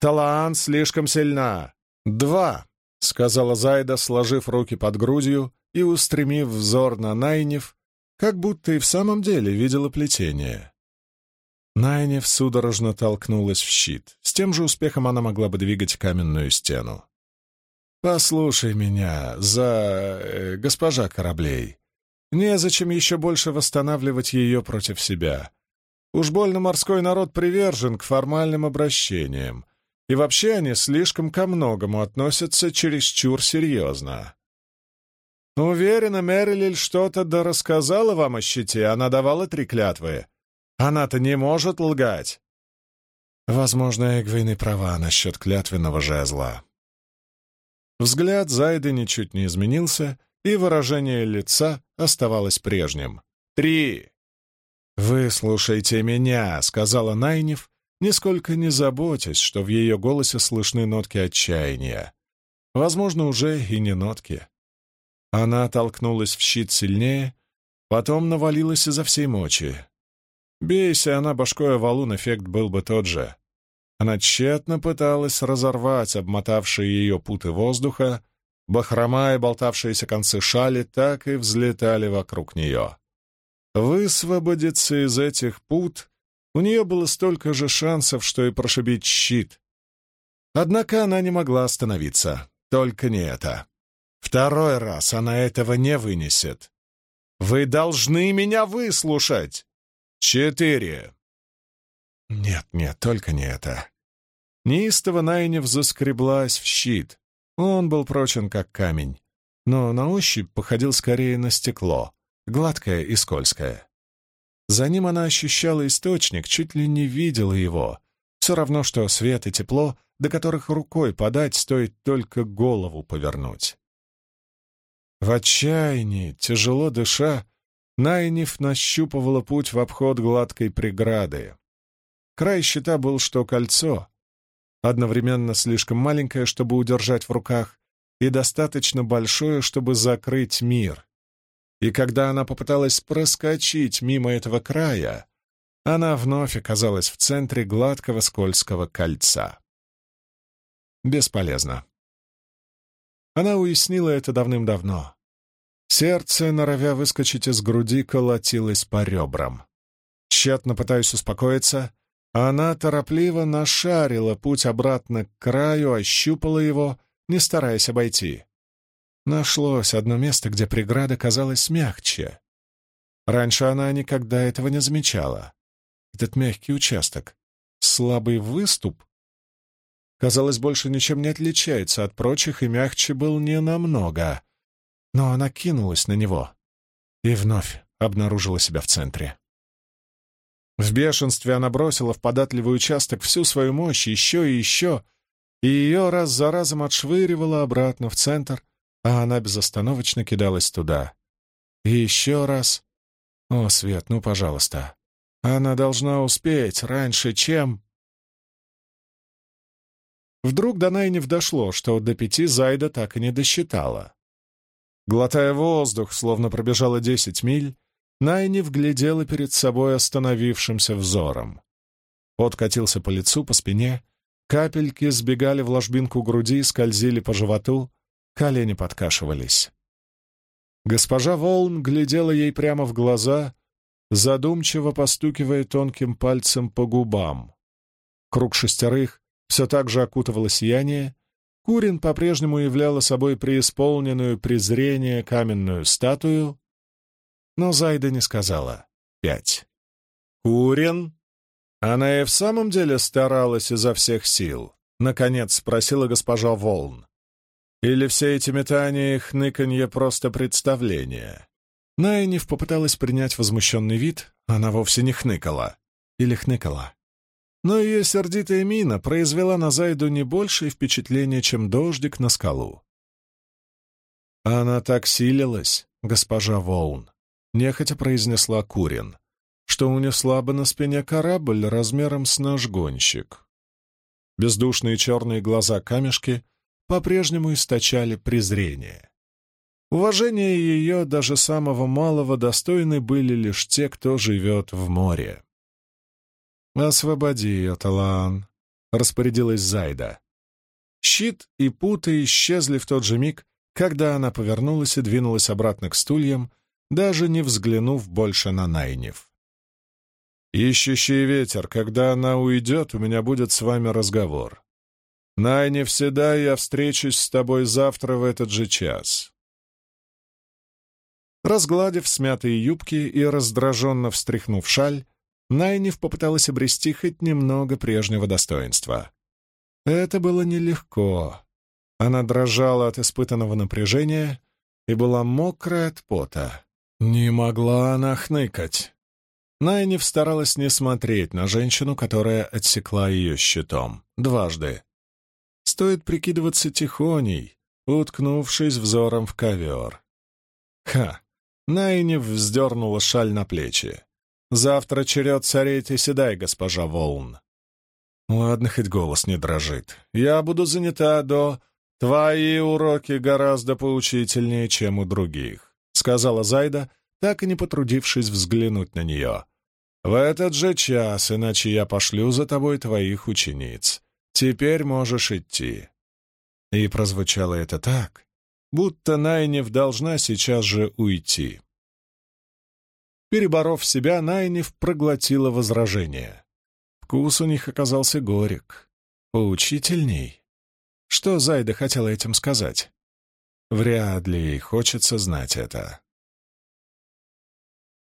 Талаан слишком сильна. Два, — сказала Зайда, сложив руки под грудью и устремив взор на Найнев, как будто и в самом деле видела плетение. Найнев судорожно толкнулась в щит. С тем же успехом она могла бы двигать каменную стену. «Послушай меня, за... Э, госпожа кораблей. Незачем еще больше восстанавливать ее против себя. Уж больно морской народ привержен к формальным обращениям, и вообще они слишком ко многому относятся чересчур серьезно. Уверена, Мэрилиль что-то да рассказала вам о щите, она давала три клятвы. Она-то не может лгать. Возможно, Эгвин и права насчет клятвенного жезла. Взгляд Зайды ничуть не изменился, и выражение лица оставалось прежним. «Три!» «Вы слушайте меня», — сказала Найнев, нисколько не заботясь, что в ее голосе слышны нотки отчаяния. Возможно, уже и не нотки. Она толкнулась в щит сильнее, потом навалилась изо всей мочи. Бейся она башкой о валун, эффект был бы тот же. Она тщетно пыталась разорвать обмотавшие ее путы воздуха, бахрома и болтавшиеся концы шали так и взлетали вокруг нее. Высвободиться из этих пут у нее было столько же шансов, что и прошибить щит. Однако она не могла остановиться, только не это. Второй раз она этого не вынесет. Вы должны меня выслушать. Четыре. Нет, нет, только не это. Неистово Найнев заскреблась в щит. Он был прочен, как камень, но на ощупь походил скорее на стекло, гладкое и скользкое. За ним она ощущала источник, чуть ли не видела его. Все равно, что свет и тепло, до которых рукой подать стоит только голову повернуть. В отчаянии, тяжело дыша, Найниф нащупывала путь в обход гладкой преграды. Край щита был что кольцо, одновременно слишком маленькое, чтобы удержать в руках, и достаточно большое, чтобы закрыть мир. И когда она попыталась проскочить мимо этого края, она вновь оказалась в центре гладкого скользкого кольца. Бесполезно. Она уяснила это давным-давно. Сердце, норовя выскочить из груди, колотилось по ребрам. Тщетно пытаясь успокоиться, она торопливо нашарила путь обратно к краю, ощупала его, не стараясь обойти. Нашлось одно место, где преграда казалась мягче. Раньше она никогда этого не замечала. Этот мягкий участок, слабый выступ, казалось, больше ничем не отличается от прочих и мягче был не намного. Но она кинулась на него и вновь обнаружила себя в центре. В бешенстве она бросила в податливый участок всю свою мощь еще и еще, и ее раз за разом отшвыривала обратно в центр, а она безостановочно кидалась туда. И еще раз... О, Свет, ну, пожалуйста. Она должна успеть раньше, чем... Вдруг до Найнев дошло, что до пяти Зайда так и не досчитала. Глотая воздух, словно пробежала десять миль, Найнев глядела перед собой остановившимся взором. Пот катился по лицу, по спине, капельки сбегали в ложбинку груди, скользили по животу, колени подкашивались. Госпожа Волн глядела ей прямо в глаза, задумчиво постукивая тонким пальцем по губам. Круг шестерых все так же окутывало сияние, Курин по-прежнему являла собой преисполненную презрение каменную статую, но Зайда не сказала «пять». «Курин?» Она и в самом деле старалась изо всех сил, — наконец спросила госпожа Волн. Или все эти метания и хныканье — просто представление? Найниф попыталась принять возмущенный вид, она вовсе не хныкала. Или хныкала. Но ее сердитая мина произвела на Зайду не большее впечатление, чем дождик на скалу. «Она так силилась, госпожа Воун», — нехотя произнесла Курин, что унесла бы на спине корабль размером с наш гонщик. Бездушные черные глаза камешки по-прежнему источали презрение. Уважение ее, даже самого малого, достойны были лишь те, кто живет в море. «Освободи ее, Талан», — распорядилась Зайда. Щит и путы исчезли в тот же миг, когда она повернулась и двинулась обратно к стульям, даже не взглянув больше на Найнев. «Ищущий ветер, когда она уйдет, у меня будет с вами разговор. Найнев, всегда я встречусь с тобой завтра в этот же час». Разгладив смятые юбки и раздраженно встряхнув шаль, Найнев попыталась обрести хоть немного прежнего достоинства. Это было нелегко. Она дрожала от испытанного напряжения и была мокрая от пота. Не могла она хныкать. Найнев старалась не смотреть на женщину, которая отсекла ее щитом. Дважды. Стоит прикидываться тихоней, уткнувшись взором в ковер. Ха! Найнев вздернула шаль на плечи. «Завтра черед царить и седай, госпожа Волн». «Ладно, хоть голос не дрожит. Я буду занята до...» «Твои уроки гораздо поучительнее, чем у других», — сказала Зайда, так и не потрудившись взглянуть на нее. «В этот же час, иначе я пошлю за тобой твоих учениц. Теперь можешь идти». И прозвучало это так, будто Найнев должна сейчас же уйти. Переборов себя, Найнев проглотила возражение. Вкус у них оказался горек. Поучительней. Что Зайда хотела этим сказать? Вряд ли хочется знать это.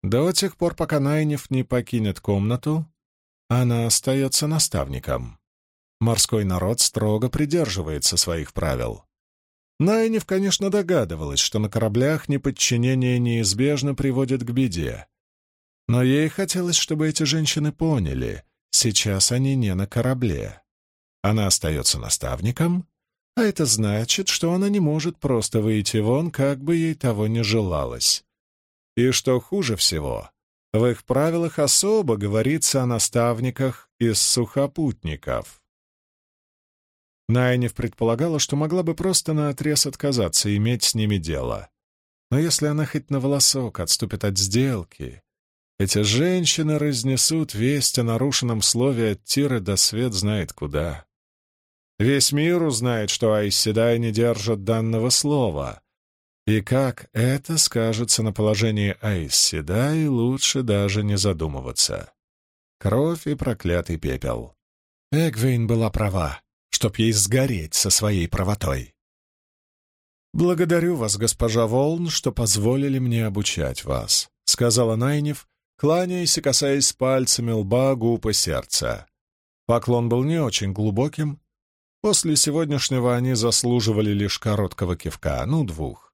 До тех пор, пока Найнев не покинет комнату, она остается наставником. Морской народ строго придерживается своих правил. Найнев, конечно, догадывалась, что на кораблях неподчинение неизбежно приводит к беде. Но ей хотелось, чтобы эти женщины поняли, сейчас они не на корабле. Она остается наставником, а это значит, что она не может просто выйти вон, как бы ей того не желалось. И что хуже всего, в их правилах особо говорится о наставниках из сухопутников. Найнев предполагала, что могла бы просто наотрез отказаться и иметь с ними дело. Но если она хоть на волосок отступит от сделки, эти женщины разнесут весть о нарушенном слове от Тиры до свет знает куда. Весь мир узнает, что Айседай не держит данного слова. И как это скажется на положении Айседай, лучше даже не задумываться. Кровь и проклятый пепел. Эгвейн была права чтоб ей сгореть со своей правотой. «Благодарю вас, госпожа Волн, что позволили мне обучать вас», — сказала Найнев, кланяясь и касаясь пальцами лба, губ сердца. Поклон был не очень глубоким. После сегодняшнего они заслуживали лишь короткого кивка, ну, двух.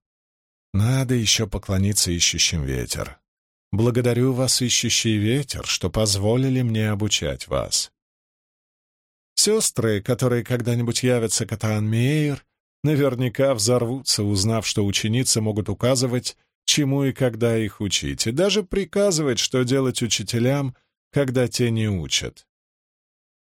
Надо еще поклониться ищущим ветер. Благодарю вас, ищущий ветер, что позволили мне обучать вас. Сестры, которые когда-нибудь явятся к Атаан-Мейер, наверняка взорвутся, узнав, что ученицы могут указывать, чему и когда их учить, и даже приказывать, что делать учителям, когда те не учат.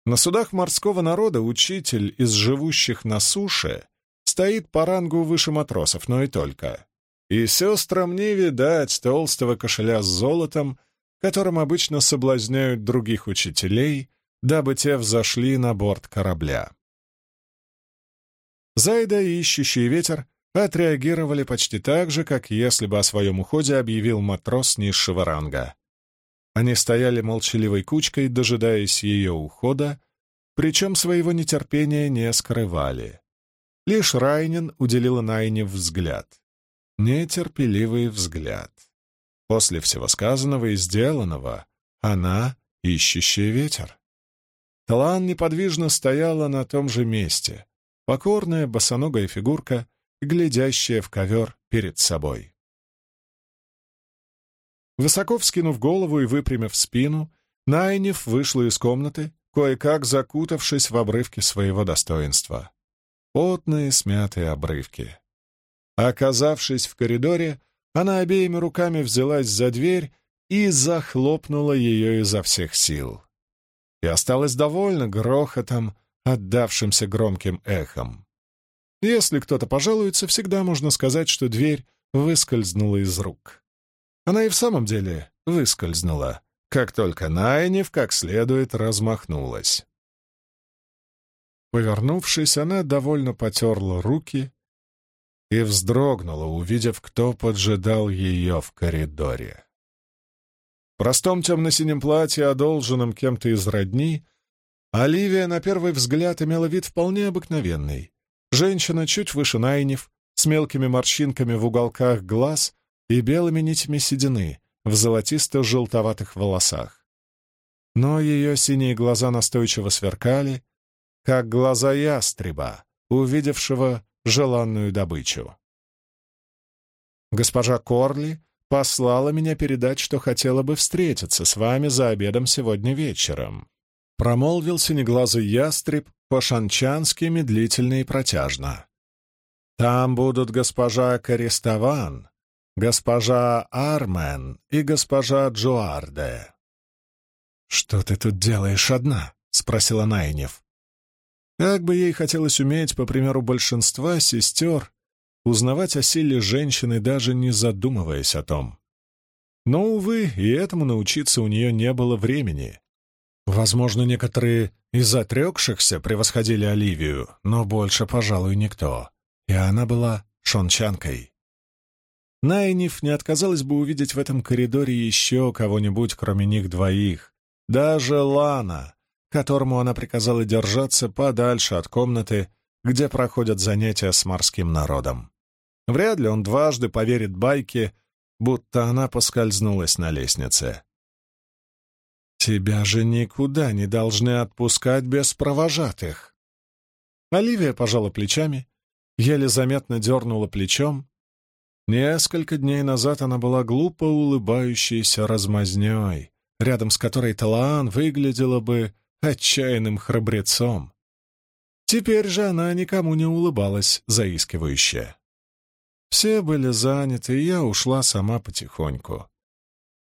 На судах морского народа учитель из живущих на суше стоит по рангу выше матросов, но и только. И сестрам не видать толстого кошеля с золотом, которым обычно соблазняют других учителей, дабы те взошли на борт корабля. Зайда и ищущий ветер отреагировали почти так же, как если бы о своем уходе объявил матрос низшего ранга. Они стояли молчаливой кучкой, дожидаясь ее ухода, причем своего нетерпения не скрывали. Лишь Райнин уделила Найне взгляд. Нетерпеливый взгляд. После всего сказанного и сделанного она — ищущий ветер. Талан неподвижно стояла на том же месте, покорная босоногая фигурка, глядящая в ковер перед собой. Высоко вскинув голову и выпрямив спину, Найнев вышла из комнаты, кое-как закутавшись в обрывки своего достоинства. Потные, смятые обрывки. Оказавшись в коридоре, она обеими руками взялась за дверь и захлопнула ее изо всех сил и осталась довольна грохотом, отдавшимся громким эхом. Если кто-то пожалуется, всегда можно сказать, что дверь выскользнула из рук. Она и в самом деле выскользнула, как только Найнев как следует размахнулась. Повернувшись, она довольно потерла руки и вздрогнула, увидев, кто поджидал ее в коридоре. Простом темно-синем платье, одолженном кем-то из родни, Оливия на первый взгляд имела вид вполне обыкновенный. Женщина чуть выше Найнев, с мелкими морщинками в уголках глаз и белыми нитями седины в золотисто-желтоватых волосах. Но ее синие глаза настойчиво сверкали, как глаза ястреба, увидевшего желанную добычу. Госпожа Корли послала меня передать, что хотела бы встретиться с вами за обедом сегодня вечером. Промолвил синеглазый ястреб по-шанчански медлительно и протяжно. Там будут госпожа Карестован, госпожа Армен и госпожа Джоарде. «Что ты тут делаешь одна?» — спросила Найнев. Как бы ей хотелось уметь, по примеру большинства сестер, узнавать о силе женщины, даже не задумываясь о том. Но, увы, и этому научиться у нее не было времени. Возможно, некоторые из отрекшихся превосходили Оливию, но больше, пожалуй, никто. И она была шончанкой. Найниф не отказалась бы увидеть в этом коридоре еще кого-нибудь, кроме них двоих. Даже Лана, которому она приказала держаться подальше от комнаты, где проходят занятия с морским народом. Вряд ли он дважды поверит байке, будто она поскользнулась на лестнице. «Тебя же никуда не должны отпускать без провожатых!» Оливия пожала плечами, еле заметно дернула плечом. Несколько дней назад она была глупо улыбающейся размазней, рядом с которой Талаан выглядела бы отчаянным храбрецом. Теперь же она никому не улыбалась заискивающе. Все были заняты, и я ушла сама потихоньку.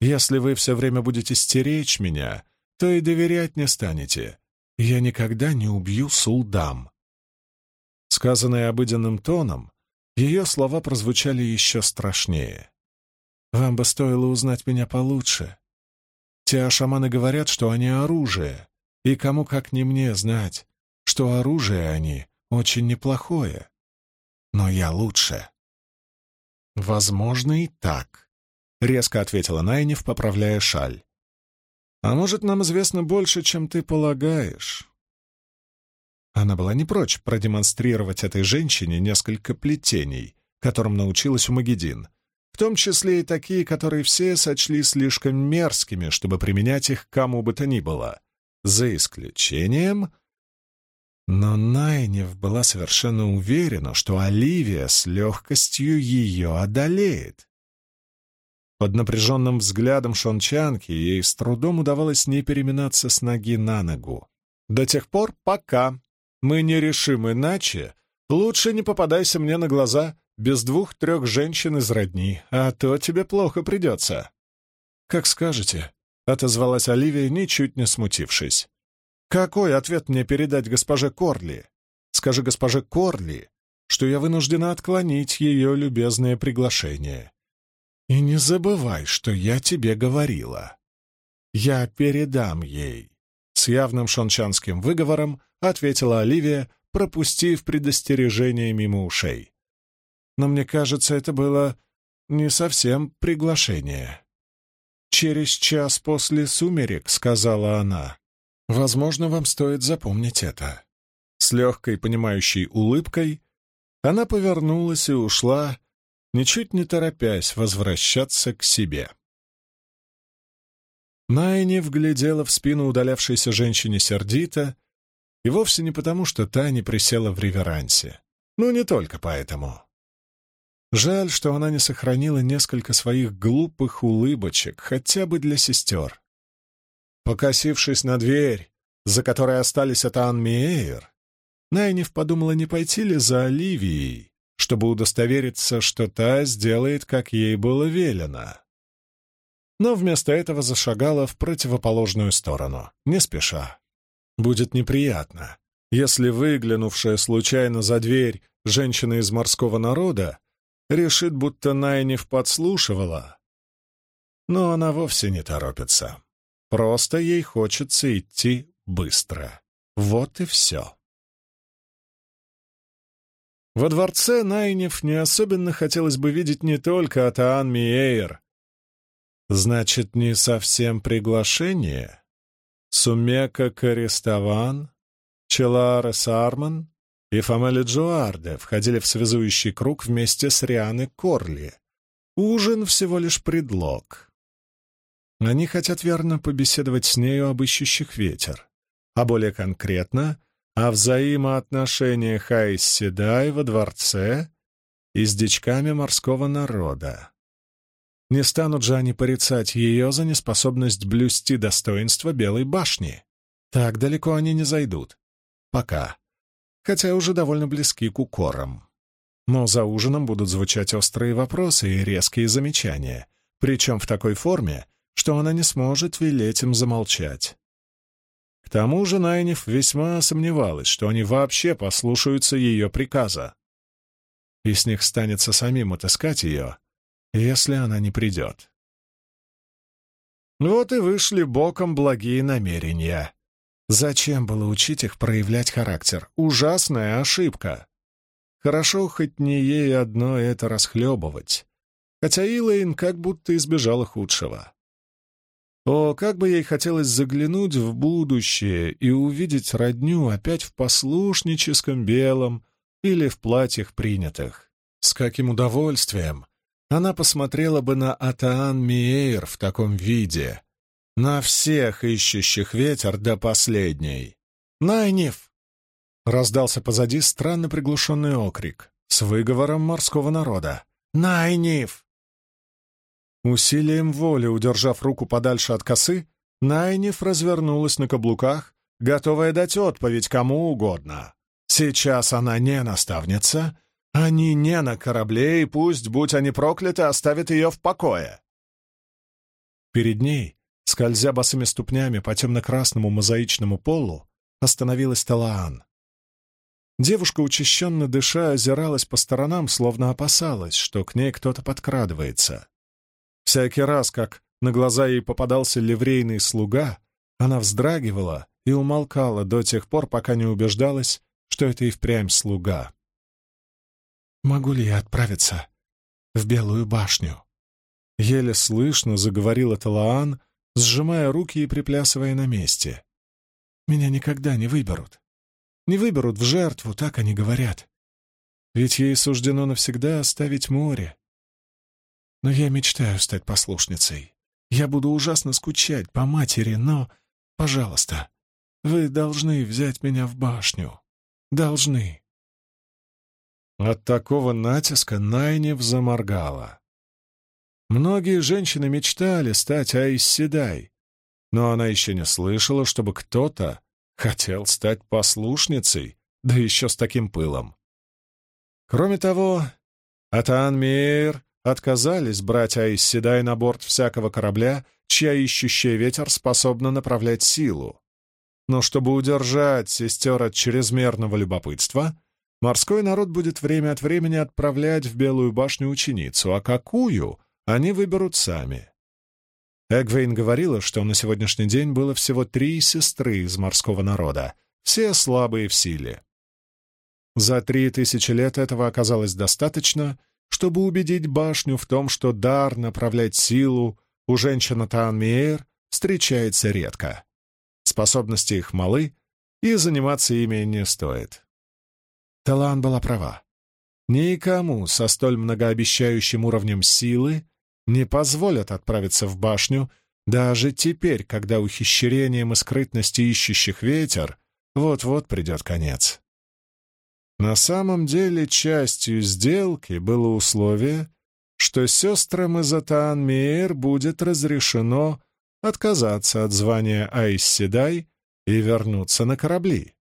Если вы все время будете стеречь меня, то и доверять не станете. Я никогда не убью Сулдам. Сказанное обыденным тоном, ее слова прозвучали еще страшнее. Вам бы стоило узнать меня получше. Те шаманы говорят, что они оружие, и кому как не мне знать, что оружие они очень неплохое. Но я лучше. Возможно, и так, — резко ответила Найнев, поправляя шаль. А может, нам известно больше, чем ты полагаешь. Она была не прочь продемонстрировать этой женщине несколько плетений, которым научилась у Магедин, в том числе и такие, которые все сочли слишком мерзкими, чтобы применять их кому бы то ни было, за исключением... Но Найнев была совершенно уверена, что Оливия с легкостью ее одолеет. Под напряженным взглядом шончанки ей с трудом удавалось не переминаться с ноги на ногу. До тех пор, пока мы не решим иначе, лучше не попадайся мне на глаза без двух-трех женщин из родни, а то тебе плохо придется. Как скажете, — отозвалась Оливия, ничуть не смутившись. «Какой ответ мне передать госпоже Корли? Скажи госпоже Корли, что я вынуждена отклонить ее любезное приглашение. И не забывай, что я тебе говорила. Я передам ей». С явным шончанским выговором ответила Оливия, пропустив предостережение мимо ушей. «Но мне кажется, это было не совсем приглашение». «Через час после сумерек», — сказала она. «Возможно, вам стоит запомнить это». С легкой, понимающей улыбкой она повернулась и ушла, ничуть не торопясь возвращаться к себе. Найни вглядела в спину удалявшейся женщине сердито, и вовсе не потому, что та не присела в реверансе. Ну, не только поэтому. Жаль, что она не сохранила несколько своих глупых улыбочек, хотя бы для сестер. Покосившись на дверь, за которой остались Атан Миэйр, Найниф подумала, не пойти ли за Оливией, чтобы удостовериться, что та сделает, как ей было велено. Но вместо этого зашагала в противоположную сторону, не спеша. Будет неприятно, если выглянувшая случайно за дверь женщина из морского народа решит, будто Найниф подслушивала. Но она вовсе не торопится. Просто ей хочется идти быстро. Вот и все. Во дворце Найнев не особенно хотелось бы видеть не только Атаан Миэйр. Значит, не совсем приглашение? Сумека Карестован, Челара Сарман и Фамели Джоарде входили в связующий круг вместе с Рианы Корли. Ужин всего лишь предлог. Они хотят верно побеседовать с нею об ищущих ветер, а более конкретно — о взаимоотношениях Айс Седай во дворце и с дичками морского народа. Не станут же они порицать ее за неспособность блюсти достоинство Белой башни. Так далеко они не зайдут. Пока. Хотя уже довольно близки к укорам. Но за ужином будут звучать острые вопросы и резкие замечания, причем в такой форме, что она не сможет велеть им замолчать. К тому же Найниф весьма сомневалась, что они вообще послушаются ее приказа. И с них станется самим отыскать ее, если она не придет. Вот и вышли боком благие намерения. Зачем было учить их проявлять характер? Ужасная ошибка. Хорошо хоть не ей одно это расхлебывать. Хотя Илэйн как будто избежала худшего. О, как бы ей хотелось заглянуть в будущее и увидеть родню опять в послушническом белом или в платьях принятых. С каким удовольствием она посмотрела бы на Атаан Миэйр в таком виде, на всех ищущих ветер до последней. «Найниф!» — раздался позади странно приглушенный окрик с выговором морского народа. «Найниф!» Усилием воли, удержав руку подальше от косы, Найниф развернулась на каблуках, готовая дать отповедь кому угодно. Сейчас она не наставница, они не на корабле, и пусть, будь они прокляты, оставят ее в покое. Перед ней, скользя босыми ступнями по темно-красному мозаичному полу, остановилась Талаан. Девушка, учащенно дыша, озиралась по сторонам, словно опасалась, что к ней кто-то подкрадывается. Всякий раз, как на глаза ей попадался ливрейный слуга, она вздрагивала и умолкала до тех пор, пока не убеждалась, что это и впрямь слуга. «Могу ли я отправиться в Белую башню?» Еле слышно заговорила Талаан, сжимая руки и приплясывая на месте. «Меня никогда не выберут. Не выберут в жертву, так они говорят. Ведь ей суждено навсегда оставить море, но я мечтаю стать послушницей. Я буду ужасно скучать по матери, но, пожалуйста, вы должны взять меня в башню. Должны. От такого натиска Найнев заморгала. Многие женщины мечтали стать Айсседай, но она еще не слышала, чтобы кто-то хотел стать послушницей, да еще с таким пылом. Кроме того, Атан Мейер отказались брать Айс на борт всякого корабля, чья ищущая ветер способна направлять силу. Но чтобы удержать сестер от чрезмерного любопытства, морской народ будет время от времени отправлять в Белую башню ученицу, а какую они выберут сами. Эгвейн говорила, что на сегодняшний день было всего три сестры из морского народа, все слабые в силе. За три тысячи лет этого оказалось достаточно — чтобы убедить башню в том, что дар направлять силу у женщин Таанмиэр встречается редко. Способности их малы, и заниматься ими не стоит. Талан была права. Никому со столь многообещающим уровнем силы не позволят отправиться в башню, даже теперь, когда ухищрением и скрытности ищущих ветер вот-вот придет конец. На самом деле частью сделки было условие, что сестрам из Атаан-Мейер будет разрешено отказаться от звания Айсседай и вернуться на корабли.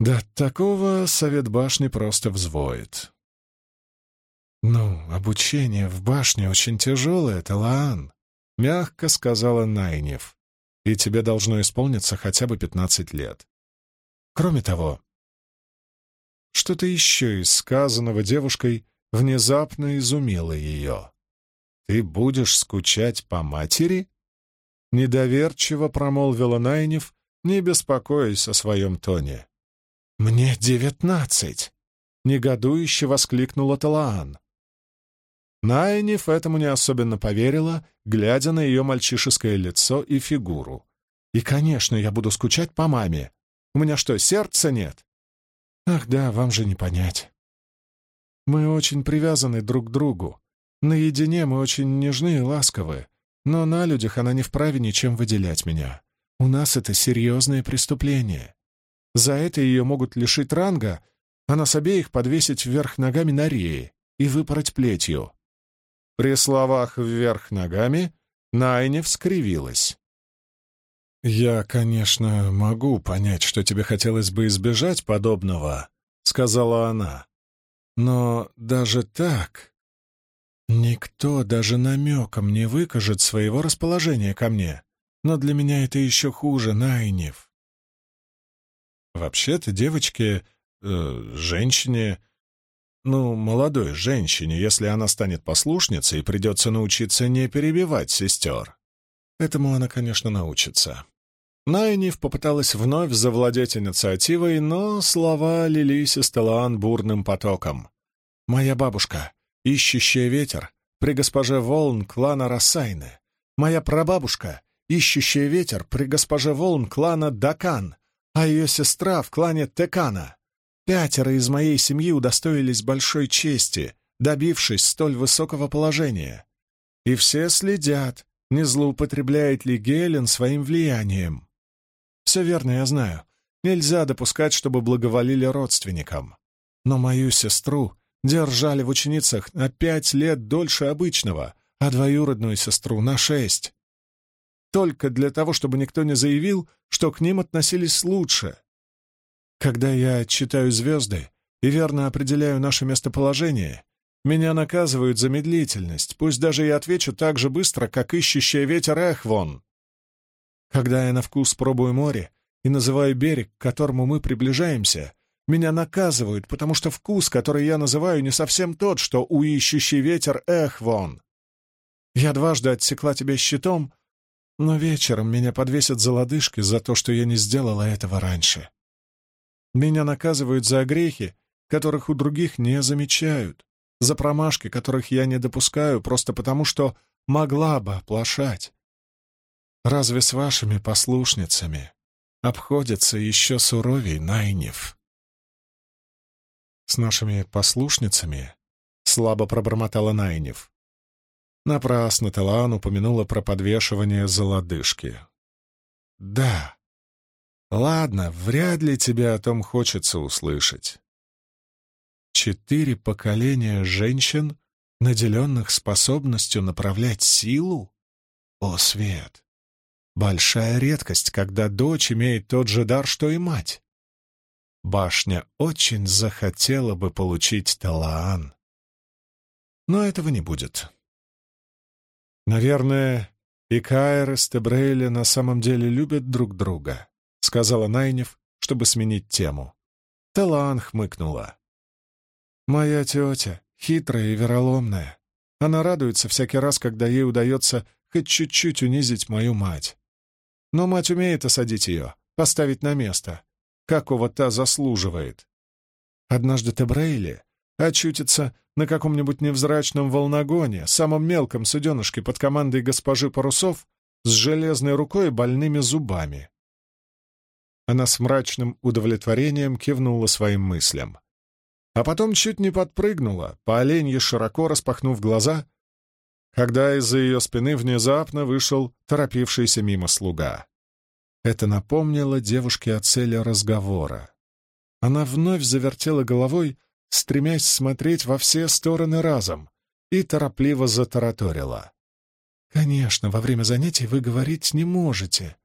Да такого совет башни просто взвоет. «Ну, обучение в башне очень тяжелое, Талаан», — мягко сказала Найнев, «и тебе должно исполниться хотя бы пятнадцать лет. Кроме того, что-то еще из сказанного девушкой внезапно изумило ее. «Ты будешь скучать по матери?» Недоверчиво промолвила Найнев, не беспокоясь о своем тоне. «Мне девятнадцать!» — негодующе воскликнула Талаан. Найниф этому не особенно поверила, глядя на ее мальчишеское лицо и фигуру. «И, конечно, я буду скучать по маме. У меня что, сердца нет?» «Ах да, вам же не понять. Мы очень привязаны друг к другу. Наедине мы очень нежны и ласковы, но на людях она не вправе ничем выделять меня. У нас это серьезное преступление. За это ее могут лишить ранга, а нас обеих подвесить вверх ногами на рее и выпороть плетью. При словах «вверх ногами» Найнев скривилась. «Я, конечно, могу понять, что тебе хотелось бы избежать подобного», — сказала она. «Но даже так никто даже намеком не выкажет своего расположения ко мне. Но для меня это еще хуже, Найнев». «Вообще-то девочке, э, женщине, ну, молодой женщине, если она станет послушницей, придется научиться не перебивать сестер. Этому она, конечно, научится. Найниф попыталась вновь завладеть инициативой, но слова лились из Телаан бурным потоком. «Моя бабушка, ищущая ветер, при госпоже Волн клана Рассайны. Моя прабабушка, ищущая ветер, при госпоже Волн клана Дакан, а ее сестра в клане Текана. Пятеро из моей семьи удостоились большой чести, добившись столь высокого положения. И все следят, не злоупотребляет ли Гелен своим влиянием. Все верно, я знаю. Нельзя допускать, чтобы благоволили родственникам. Но мою сестру держали в ученицах на пять лет дольше обычного, а двоюродную сестру — на шесть. Только для того, чтобы никто не заявил, что к ним относились лучше. Когда я читаю звезды и верно определяю наше местоположение, меня наказывают за медлительность, пусть даже я отвечу так же быстро, как ищущая ветер Эхвон. Когда я на вкус пробую море и называю берег, к которому мы приближаемся, меня наказывают, потому что вкус, который я называю, не совсем тот, что у ищущий ветер Эхвон. Я дважды отсекла тебя щитом, но вечером меня подвесят за лодыжки за то, что я не сделала этого раньше. Меня наказывают за грехи, которых у других не замечают, за промашки, которых я не допускаю, просто потому что могла бы оплошать. Разве с вашими послушницами обходится еще суровей Найнев? С нашими послушницами слабо пробормотала Найнев. Напрасно Талан упомянула про подвешивание за лодыжки. Да, Ладно, вряд ли тебе о том хочется услышать. Четыре поколения женщин, наделенных способностью направлять силу? О, Свет! Большая редкость, когда дочь имеет тот же дар, что и мать. Башня очень захотела бы получить Талаан. Но этого не будет. Наверное, и Кайр и Стебрейли на самом деле любят друг друга сказала Найнев, чтобы сменить тему. Талан хмыкнула. «Моя тетя хитрая и вероломная. Она радуется всякий раз, когда ей удается хоть чуть-чуть унизить мою мать. Но мать умеет осадить ее, поставить на место, какого та заслуживает. Однажды Тебрейли очутится на каком-нибудь невзрачном волногоне, самом мелком суденышке под командой госпожи Парусов с железной рукой и больными зубами. Она с мрачным удовлетворением кивнула своим мыслям. А потом чуть не подпрыгнула, по оленье широко распахнув глаза, когда из-за ее спины внезапно вышел торопившийся мимо слуга. Это напомнило девушке о цели разговора. Она вновь завертела головой, стремясь смотреть во все стороны разом, и торопливо затараторила. «Конечно, во время занятий вы говорить не можете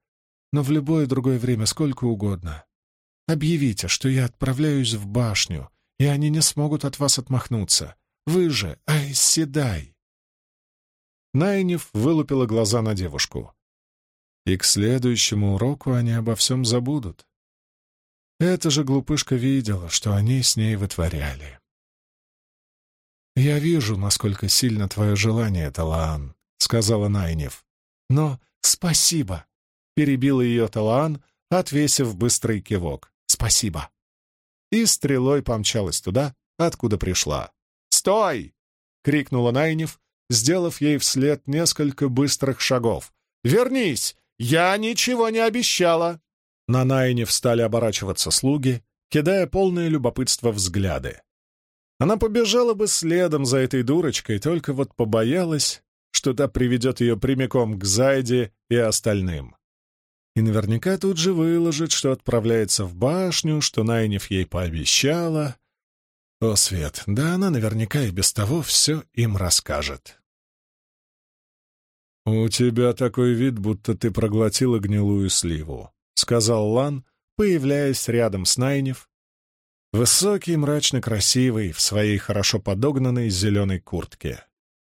но в любое другое время сколько угодно. Объявите, что я отправляюсь в башню, и они не смогут от вас отмахнуться. Вы же, ай, седай!» Найнев вылупила глаза на девушку. И к следующему уроку они обо всем забудут. Эта же глупышка видела, что они с ней вытворяли. «Я вижу, насколько сильно твое желание, Талаан», — сказала Найнев. «Но «Спасибо!» — перебила ее Талаан, отвесив быстрый кивок. «Спасибо!» И стрелой помчалась туда, откуда пришла. «Стой!» — крикнула Найнев, сделав ей вслед несколько быстрых шагов. «Вернись! Я ничего не обещала!» На Найнев стали оборачиваться слуги, кидая полное любопытство взгляды. Она побежала бы следом за этой дурочкой, только вот побоялась, что та приведет ее прямиком к Зайде и остальным. И наверняка тут же выложит, что отправляется в башню, что Найнев ей пообещала. О, Свет, да она наверняка и без того все им расскажет. «У тебя такой вид, будто ты проглотила гнилую сливу», — сказал Лан, появляясь рядом с Найнев Высокий, мрачно красивый, в своей хорошо подогнанной зеленой куртке.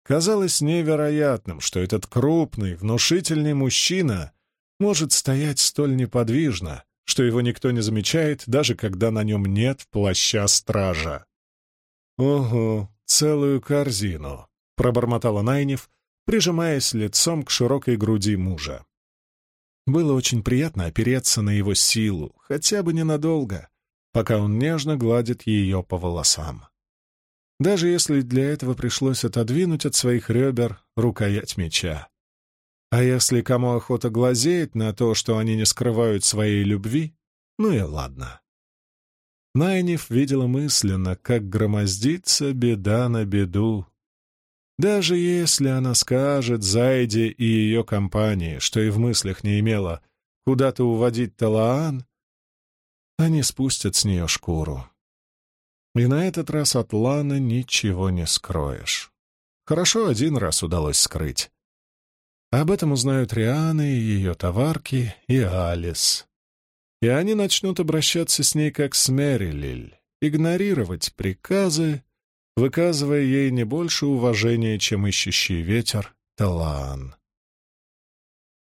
Казалось невероятным, что этот крупный, внушительный мужчина может стоять столь неподвижно, что его никто не замечает, даже когда на нем нет плаща стража. «Ого, целую корзину», — пробормотала Найнев, прижимаясь лицом к широкой груди мужа. Было очень приятно опереться на его силу, хотя бы ненадолго пока он нежно гладит ее по волосам. Даже если для этого пришлось отодвинуть от своих ребер рукоять меча. А если кому охота глазеть на то, что они не скрывают своей любви, ну и ладно. Найниф видела мысленно, как громоздится беда на беду. Даже если она скажет Зайде и ее компании, что и в мыслях не имела, куда-то уводить Талаан, они спустят с нее шкуру. И на этот раз от Ланы ничего не скроешь. Хорошо один раз удалось скрыть. Об этом узнают Рианы и ее товарки, и Алис. И они начнут обращаться с ней как с Мерилиль, игнорировать приказы, выказывая ей не больше уважения, чем ищущий ветер Талан.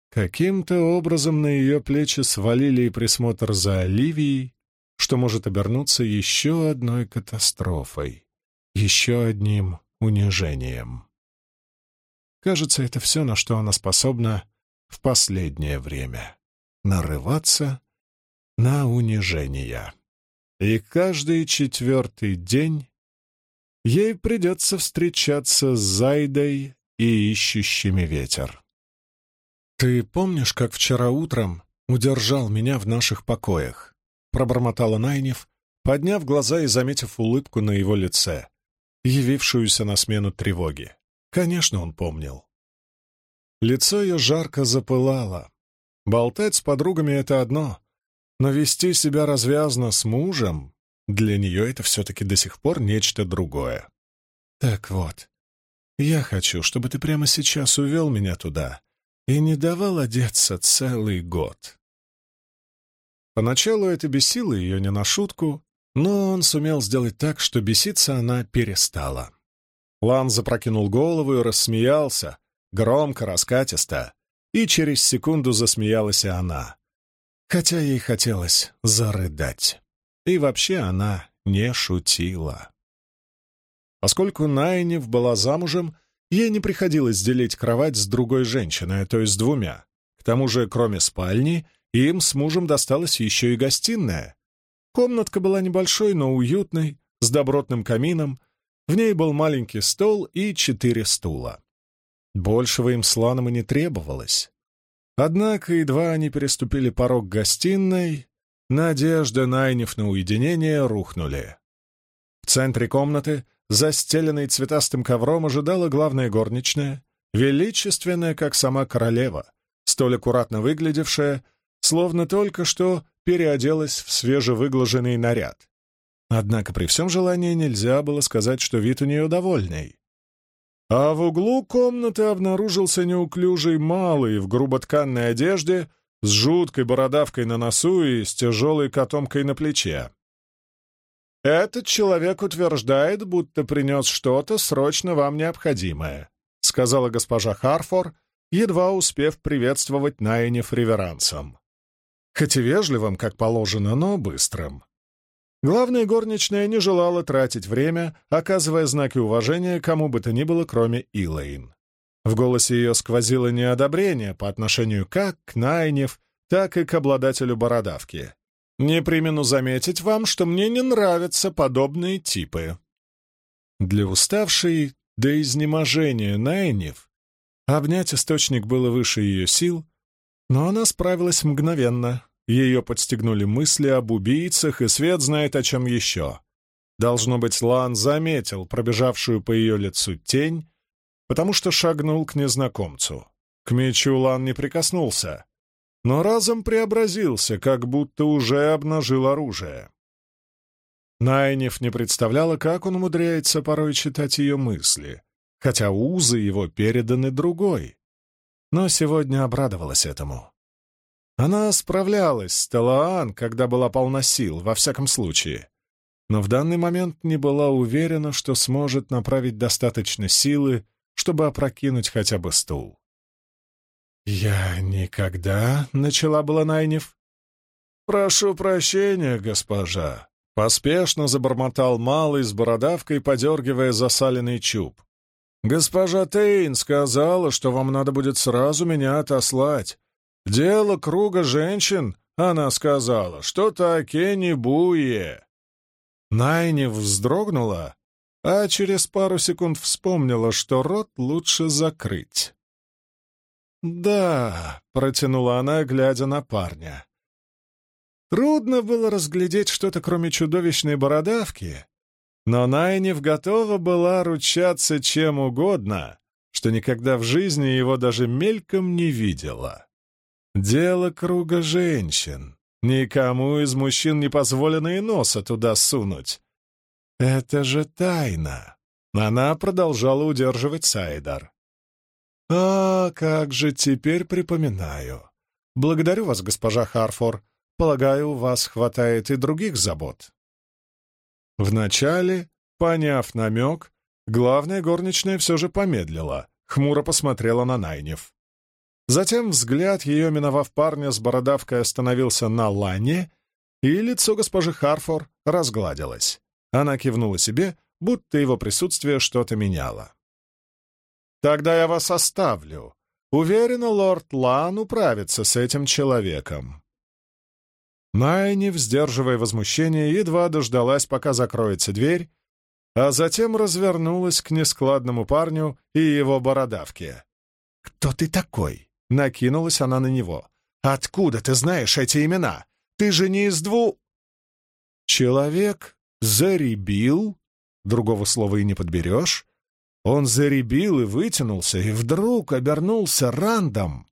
Каким-то образом на ее плечи свалили и присмотр за Оливией, что может обернуться еще одной катастрофой, еще одним унижением. Кажется, это все, на что она способна в последнее время — нарываться на унижение. И каждый четвертый день ей придется встречаться с Зайдой и ищущими ветер. «Ты помнишь, как вчера утром удержал меня в наших покоях?» — пробормотала Найнев, подняв глаза и заметив улыбку на его лице, явившуюся на смену тревоги. Конечно, он помнил. Лицо ее жарко запылало. Болтать с подругами — это одно, но вести себя развязно с мужем — для нее это все-таки до сих пор нечто другое. Так вот, я хочу, чтобы ты прямо сейчас увел меня туда и не давал одеться целый год. Поначалу это бесило ее не на шутку, но он сумел сделать так, что беситься она перестала. Лан запрокинул голову и рассмеялся, громко, раскатисто, и через секунду засмеялась и она, хотя ей хотелось зарыдать. И вообще она не шутила. Поскольку Найнев была замужем, Ей не приходилось делить кровать с другой женщиной, то есть с двумя. К тому же, кроме спальни, им с мужем досталась еще и гостиная. Комнатка была небольшой, но уютной, с добротным камином. В ней был маленький стол и четыре стула. Большего им с Ланом и не требовалось. Однако едва они переступили порог гостиной, надежда Найнев на уединение рухнули. В центре комнаты застеленной цветастым ковром, ожидала главная горничная, величественная, как сама королева, столь аккуратно выглядевшая, словно только что переоделась в свежевыглаженный наряд. Однако при всем желании нельзя было сказать, что вид у нее довольный. А в углу комнаты обнаружился неуклюжий малый в груботканной одежде с жуткой бородавкой на носу и с тяжелой котомкой на плече. «Этот человек утверждает, будто принес что-то срочно вам необходимое», сказала госпожа Харфор, едва успев приветствовать Найниф реверансом. Хоть и вежливым, как положено, но быстрым. Главная горничная не желала тратить время, оказывая знаки уважения кому бы то ни было, кроме Илэйн. В голосе ее сквозило неодобрение по отношению как к Найнев, так и к обладателю бородавки. «Не примену заметить вам, что мне не нравятся подобные типы». Для уставшей до изнеможения Найнев обнять источник было выше ее сил, но она справилась мгновенно. Ее подстегнули мысли об убийцах, и свет знает о чем еще. Должно быть, Лан заметил пробежавшую по ее лицу тень, потому что шагнул к незнакомцу. К мечу Лан не прикоснулся, но разом преобразился, как будто уже обнажил оружие. Найнев не представляла, как он умудряется порой читать ее мысли, хотя узы его переданы другой. Но сегодня обрадовалась этому. Она справлялась с Талаан, когда была полна сил, во всяком случае, но в данный момент не была уверена, что сможет направить достаточно силы, чтобы опрокинуть хотя бы стул. «Я никогда...» — начала была Найнев. «Прошу прощения, госпожа», — поспешно забормотал малый с бородавкой, подергивая засаленный чуб. «Госпожа Тейн сказала, что вам надо будет сразу меня отослать. Дело круга женщин, она сказала, что таки не буе». Найнев вздрогнула, а через пару секунд вспомнила, что рот лучше закрыть. «Да», — протянула она, глядя на парня. Трудно было разглядеть что-то, кроме чудовищной бородавки, но Найнев готова была ручаться чем угодно, что никогда в жизни его даже мельком не видела. Дело круга женщин. Никому из мужчин не позволено и носа туда сунуть. Это же тайна. Она продолжала удерживать Сайдар. «А, как же теперь припоминаю. Благодарю вас, госпожа Харфор. Полагаю, у вас хватает и других забот». Вначале, поняв намек, главная горничная все же помедлила, хмуро посмотрела на Найнев. Затем взгляд ее, миновав парня с бородавкой, остановился на Лане, и лицо госпожи Харфор разгладилось. Она кивнула себе, будто его присутствие что-то меняло. Тогда я вас оставлю. Уверена, лорд Лан управится с этим человеком». Найниф, сдерживая возмущение, едва дождалась, пока закроется дверь, а затем развернулась к нескладному парню и его бородавке. «Кто ты такой?» — накинулась она на него. «Откуда ты знаешь эти имена? Ты же не из дву...» Человек заребил, другого слова и не подберешь, он заребил и вытянулся, и вдруг обернулся рандом.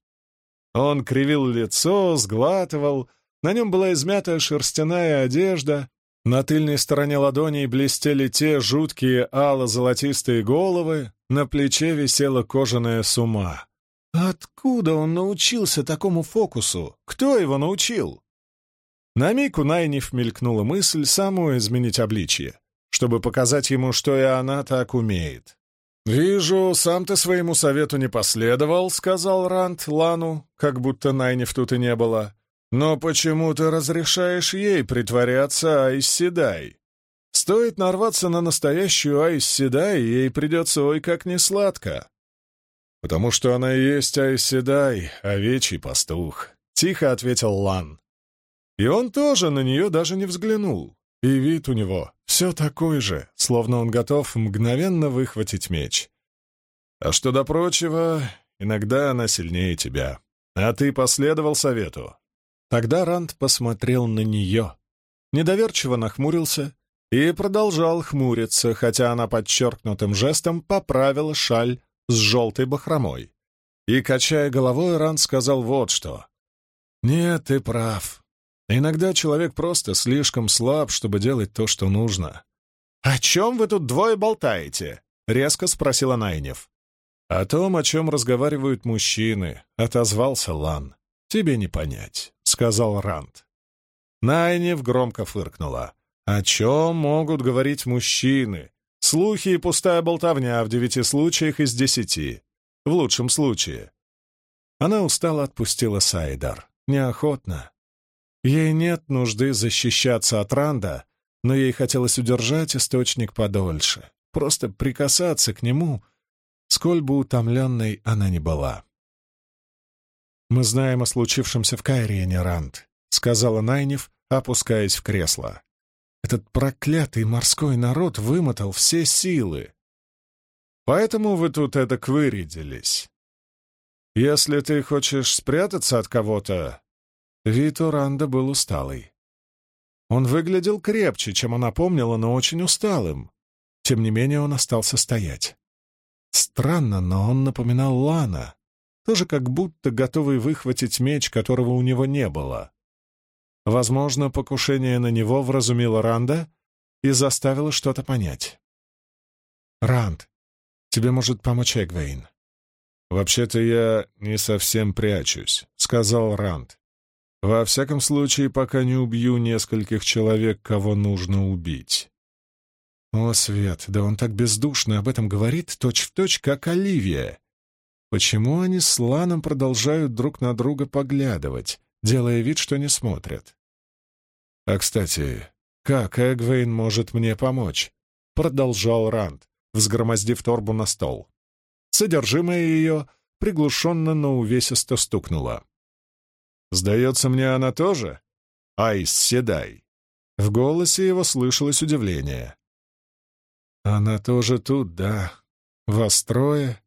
Он кривил лицо, сглатывал, на нем была измятая шерстяная одежда, на тыльной стороне ладоней блестели те жуткие ало-золотистые головы, на плече висела кожаная сума. Откуда он научился такому фокусу? Кто его научил? На миг у Найниф мелькнула мысль саму изменить обличье, чтобы показать ему, что и она так умеет. «Вижу, сам ты своему совету не последовал», — сказал Рант Лану, как будто Найнев тут и не было. «Но почему ты разрешаешь ей притворяться Айсседай? Стоит нарваться на настоящую Айсседай, ей придется ой как несладко». «Потому что она и есть Айсседай, овечий пастух», — тихо ответил Лан. И он тоже на нее даже не взглянул. И вид у него все такой же, словно он готов мгновенно выхватить меч. А что до прочего, иногда она сильнее тебя. А ты последовал совету. Тогда Ранд посмотрел на нее, недоверчиво нахмурился и продолжал хмуриться, хотя она подчеркнутым жестом поправила шаль с желтой бахромой. И, качая головой, Ранд сказал вот что. «Нет, ты прав. Иногда человек просто слишком слаб, чтобы делать то, что нужно. «О чем вы тут двое болтаете?» — резко спросила Найнев. «О том, о чем разговаривают мужчины», — отозвался Лан. «Тебе не понять», — сказал Ранд. Найнев громко фыркнула. «О чем могут говорить мужчины? Слухи и пустая болтовня в девяти случаях из десяти. В лучшем случае». Она устало отпустила Сайдар. Неохотно. Ей нет нужды защищаться от Ранда, но ей хотелось удержать источник подольше, просто прикасаться к нему, сколь бы утомленной она ни была. «Мы знаем о случившемся в Кайриене, Ранд», — сказала Найнев, опускаясь в кресло. «Этот проклятый морской народ вымотал все силы. Поэтому вы тут это вырядились. Если ты хочешь спрятаться от кого-то...» Вид у Ранда был усталый. Он выглядел крепче, чем она помнила, но очень усталым. Тем не менее он остался стоять. Странно, но он напоминал Лана, тоже как будто готовый выхватить меч, которого у него не было. Возможно, покушение на него вразумило Ранда и заставило что-то понять. «Ранд, тебе может помочь Эгвейн». «Вообще-то я не совсем прячусь», — сказал Ранд. «Во всяком случае, пока не убью нескольких человек, кого нужно убить». О, Свет, да он так бездушно об этом говорит, точь-в-точь, точь, как Оливия. Почему они с Ланом продолжают друг на друга поглядывать, делая вид, что не смотрят? А, кстати, как Эгвейн может мне помочь? Продолжал Ранд, взгромоздив торбу на стол. Содержимое ее приглушенно, но увесисто стукнуло. «Сдается мне она тоже? Айс Седай!» В голосе его слышалось удивление. Она тоже тут, да. Вас трое.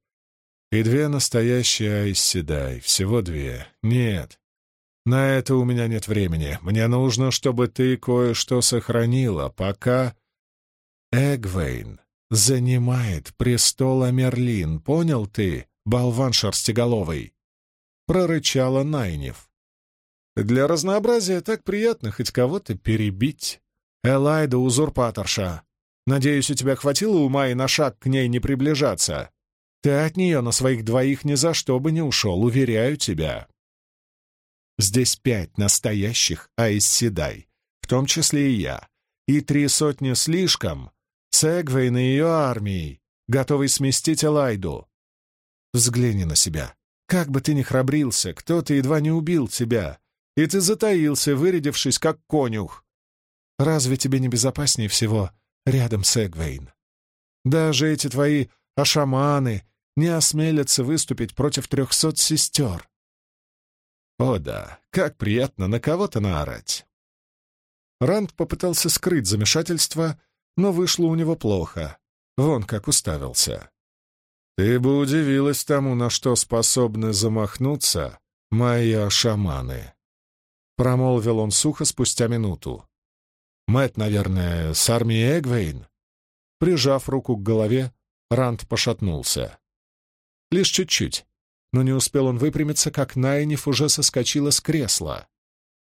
И две настоящие Айсседай. Всего две. Нет. На это у меня нет времени. Мне нужно, чтобы ты кое-что сохранила, пока... Эгвейн занимает престол Амерлин, понял ты, болван шерстиголовый? Прорычала Найнев. Для разнообразия так приятно хоть кого-то перебить. Элайда узурпаторша. Надеюсь, у тебя хватило ума и на шаг к ней не приближаться. Ты от нее на своих двоих ни за что бы не ушел, уверяю тебя. Здесь пять настоящих Айсседай, в том числе и я, и три сотни слишком с Эгвейн и ее армией, готовый сместить Элайду. Взгляни на себя. Как бы ты ни храбрился, кто-то едва не убил тебя, и ты затаился, вырядившись как конюх. Разве тебе не безопаснее всего рядом с Эгвейн. Даже эти твои ашаманы не осмелятся выступить против трехсот сестер. О да, как приятно на кого-то наорать. Ранд попытался скрыть замешательство, но вышло у него плохо. Вон как уставился. Ты бы удивилась тому, на что способны замахнуться мои шаманы. Промолвил он сухо спустя минуту. Мэт, наверное, с армией Эгвейн?» Прижав руку к голове, Ранд пошатнулся. Лишь чуть-чуть, но не успел он выпрямиться, как Найниф уже соскочила с кресла.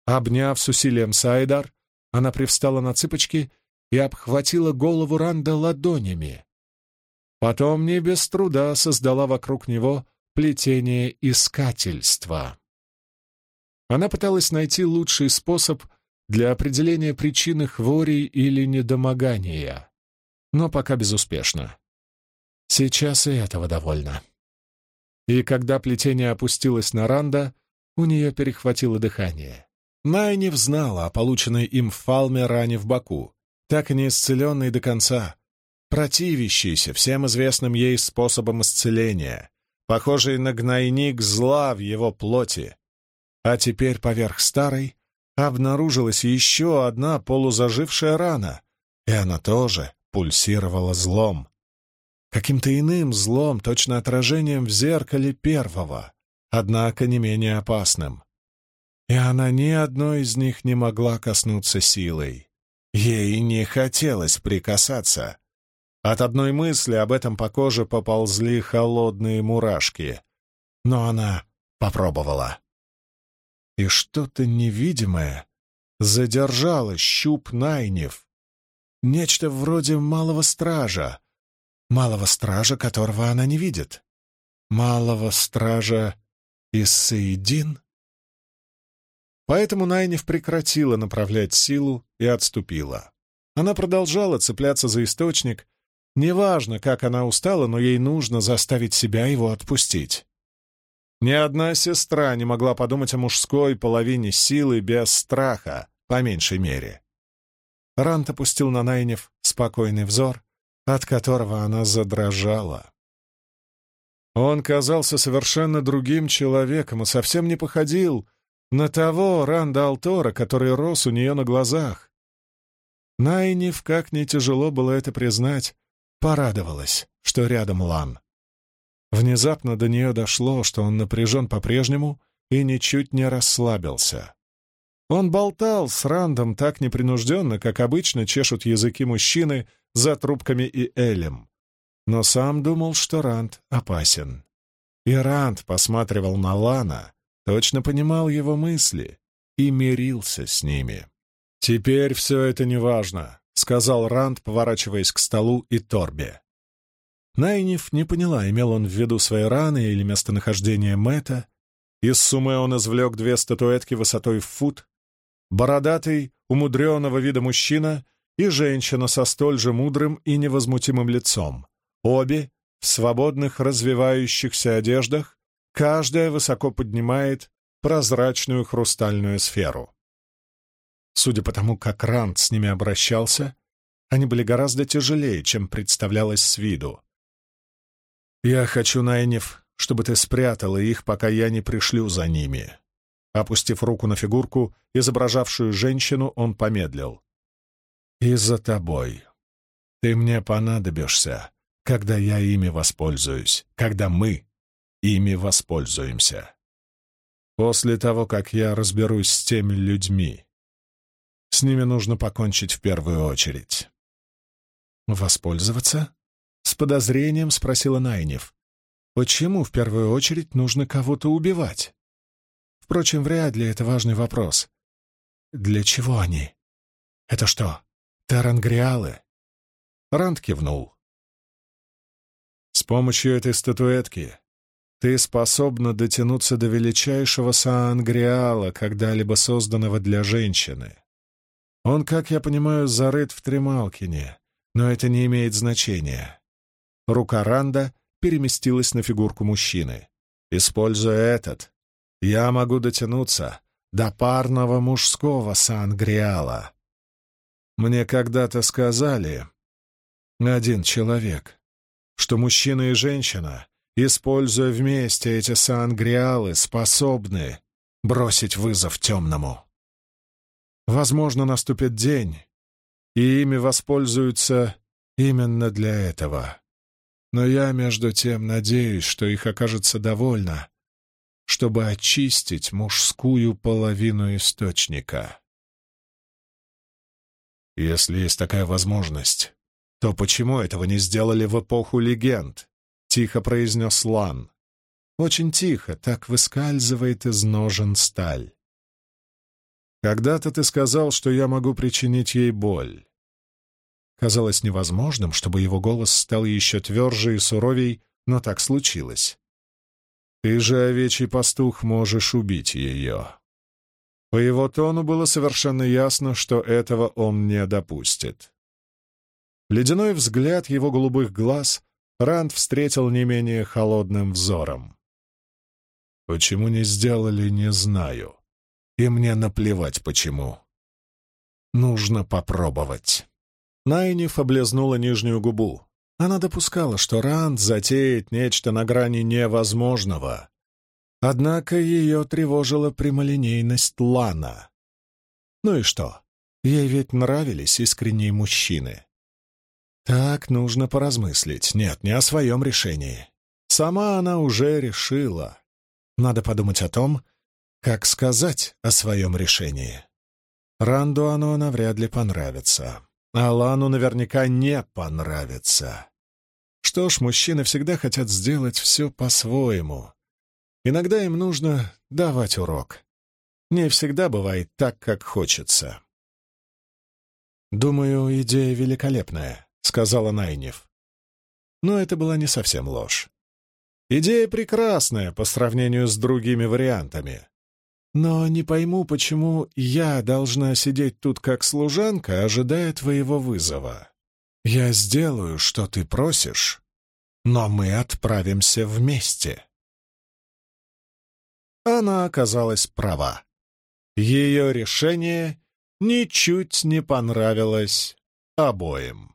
Обняв с усилием Сайдар, она привстала на цыпочки и обхватила голову Ранда ладонями. Потом не без труда создала вокруг него плетение искательства. Она пыталась найти лучший способ для определения причины хворей или недомогания, но пока безуспешно. Сейчас и этого довольно. И когда плетение опустилось на Ранда, у нее перехватило дыхание. Найнев знала о полученной им в Фалме ране в боку, так и не исцеленной до конца, противящейся всем известным ей способам исцеления, похожей на гнойник зла в его плоти. А теперь поверх старой обнаружилась еще одна полузажившая рана, и она тоже пульсировала злом. Каким-то иным злом, точно отражением в зеркале первого, однако не менее опасным. И она ни одной из них не могла коснуться силой. Ей не хотелось прикасаться. От одной мысли об этом по коже поползли холодные мурашки. Но она попробовала и что-то невидимое задержало щуп Найнев. Нечто вроде малого стража, малого стража, которого она не видит. Малого стража Иссаидин? Поэтому Найнев прекратила направлять силу и отступила. Она продолжала цепляться за источник. Неважно, как она устала, но ей нужно заставить себя его отпустить. Ни одна сестра не могла подумать о мужской половине силы без страха, по меньшей мере. Рант опустил на Найнев спокойный взор, от которого она задрожала. Он казался совершенно другим человеком и совсем не походил на того Ранда Алтора, который рос у нее на глазах. Найниф, как не тяжело было это признать, порадовалась, что рядом Лан. Внезапно до нее дошло, что он напряжен по-прежнему и ничуть не расслабился. Он болтал с Рандом так непринужденно, как обычно чешут языки мужчины за трубками и элем. Но сам думал, что Ранд опасен. И Ранд посматривал на Лана, точно понимал его мысли и мирился с ними. «Теперь все это неважно», — сказал Ранд, поворачиваясь к столу и торбе. Найниф не поняла, имел он в виду свои раны или местонахождение Мэтта. Из суммы он извлек две статуэтки высотой в фут, бородатый, умудренного вида мужчина и женщина со столь же мудрым и невозмутимым лицом. Обе в свободных развивающихся одеждах, каждая высоко поднимает прозрачную хрустальную сферу. Судя по тому, как Ранд с ними обращался, они были гораздо тяжелее, чем представлялось с виду. «Я хочу, Найнев, чтобы ты спрятала их, пока я не пришлю за ними». Опустив руку на фигурку, изображавшую женщину, он помедлил. «И за тобой. Ты мне понадобишься, когда я ими воспользуюсь, когда мы ими воспользуемся. После того, как я разберусь с теми людьми, с ними нужно покончить в первую очередь». «Воспользоваться?» С подозрением спросила Найнев. Почему в первую очередь нужно кого-то убивать? Впрочем, вряд ли это важный вопрос. Для чего они? Это что, тарангриалы? Ранд кивнул. С помощью этой статуэтки ты способна дотянуться до величайшего саангриала, когда-либо созданного для женщины. Он, как я понимаю, зарыт в Тремалкине, но это не имеет значения. Рука Ранда переместилась на фигурку мужчины. «Используя этот, я могу дотянуться до парного мужского сангриала. Мне когда-то сказали, один человек, что мужчина и женщина, используя вместе эти сангриалы, способны бросить вызов темному. Возможно, наступит день, и ими воспользуются именно для этого. Но я, между тем, надеюсь, что их окажется довольно, чтобы очистить мужскую половину источника. Если есть такая возможность, то почему этого не сделали в эпоху легенд? Тихо произнес Лан. Очень тихо, так выскальзывает из ножен сталь. Когда-то ты сказал, что я могу причинить ей боль. Казалось невозможным, чтобы его голос стал еще тверже и суровей, но так случилось. «Ты же, овечий пастух, можешь убить ее». По его тону было совершенно ясно, что этого он не допустит. Ледяной взгляд его голубых глаз Ранд встретил не менее холодным взором. «Почему не сделали, не знаю. И мне наплевать, почему. Нужно попробовать». Найниф облизнула нижнюю губу. Она допускала, что Ранд затеет нечто на грани невозможного. Однако ее тревожила прямолинейность Лана. Ну и что? Ей ведь нравились искренние мужчины. Так нужно поразмыслить. Нет, не о своем решении. Сама она уже решила. Надо подумать о том, как сказать о своем решении. Ранду оно навряд ли понравится. Алану наверняка не понравится. Что ж, мужчины всегда хотят сделать все по-своему. Иногда им нужно давать урок. Не всегда бывает так, как хочется. «Думаю, идея великолепная», — сказала Найнев. Но это была не совсем ложь. Идея прекрасная по сравнению с другими вариантами. Но не пойму, почему я должна сидеть тут как служанка, ожидая твоего вызова. Я сделаю, что ты просишь, но мы отправимся вместе. Она оказалась права. Ее решение ничуть не понравилось обоим.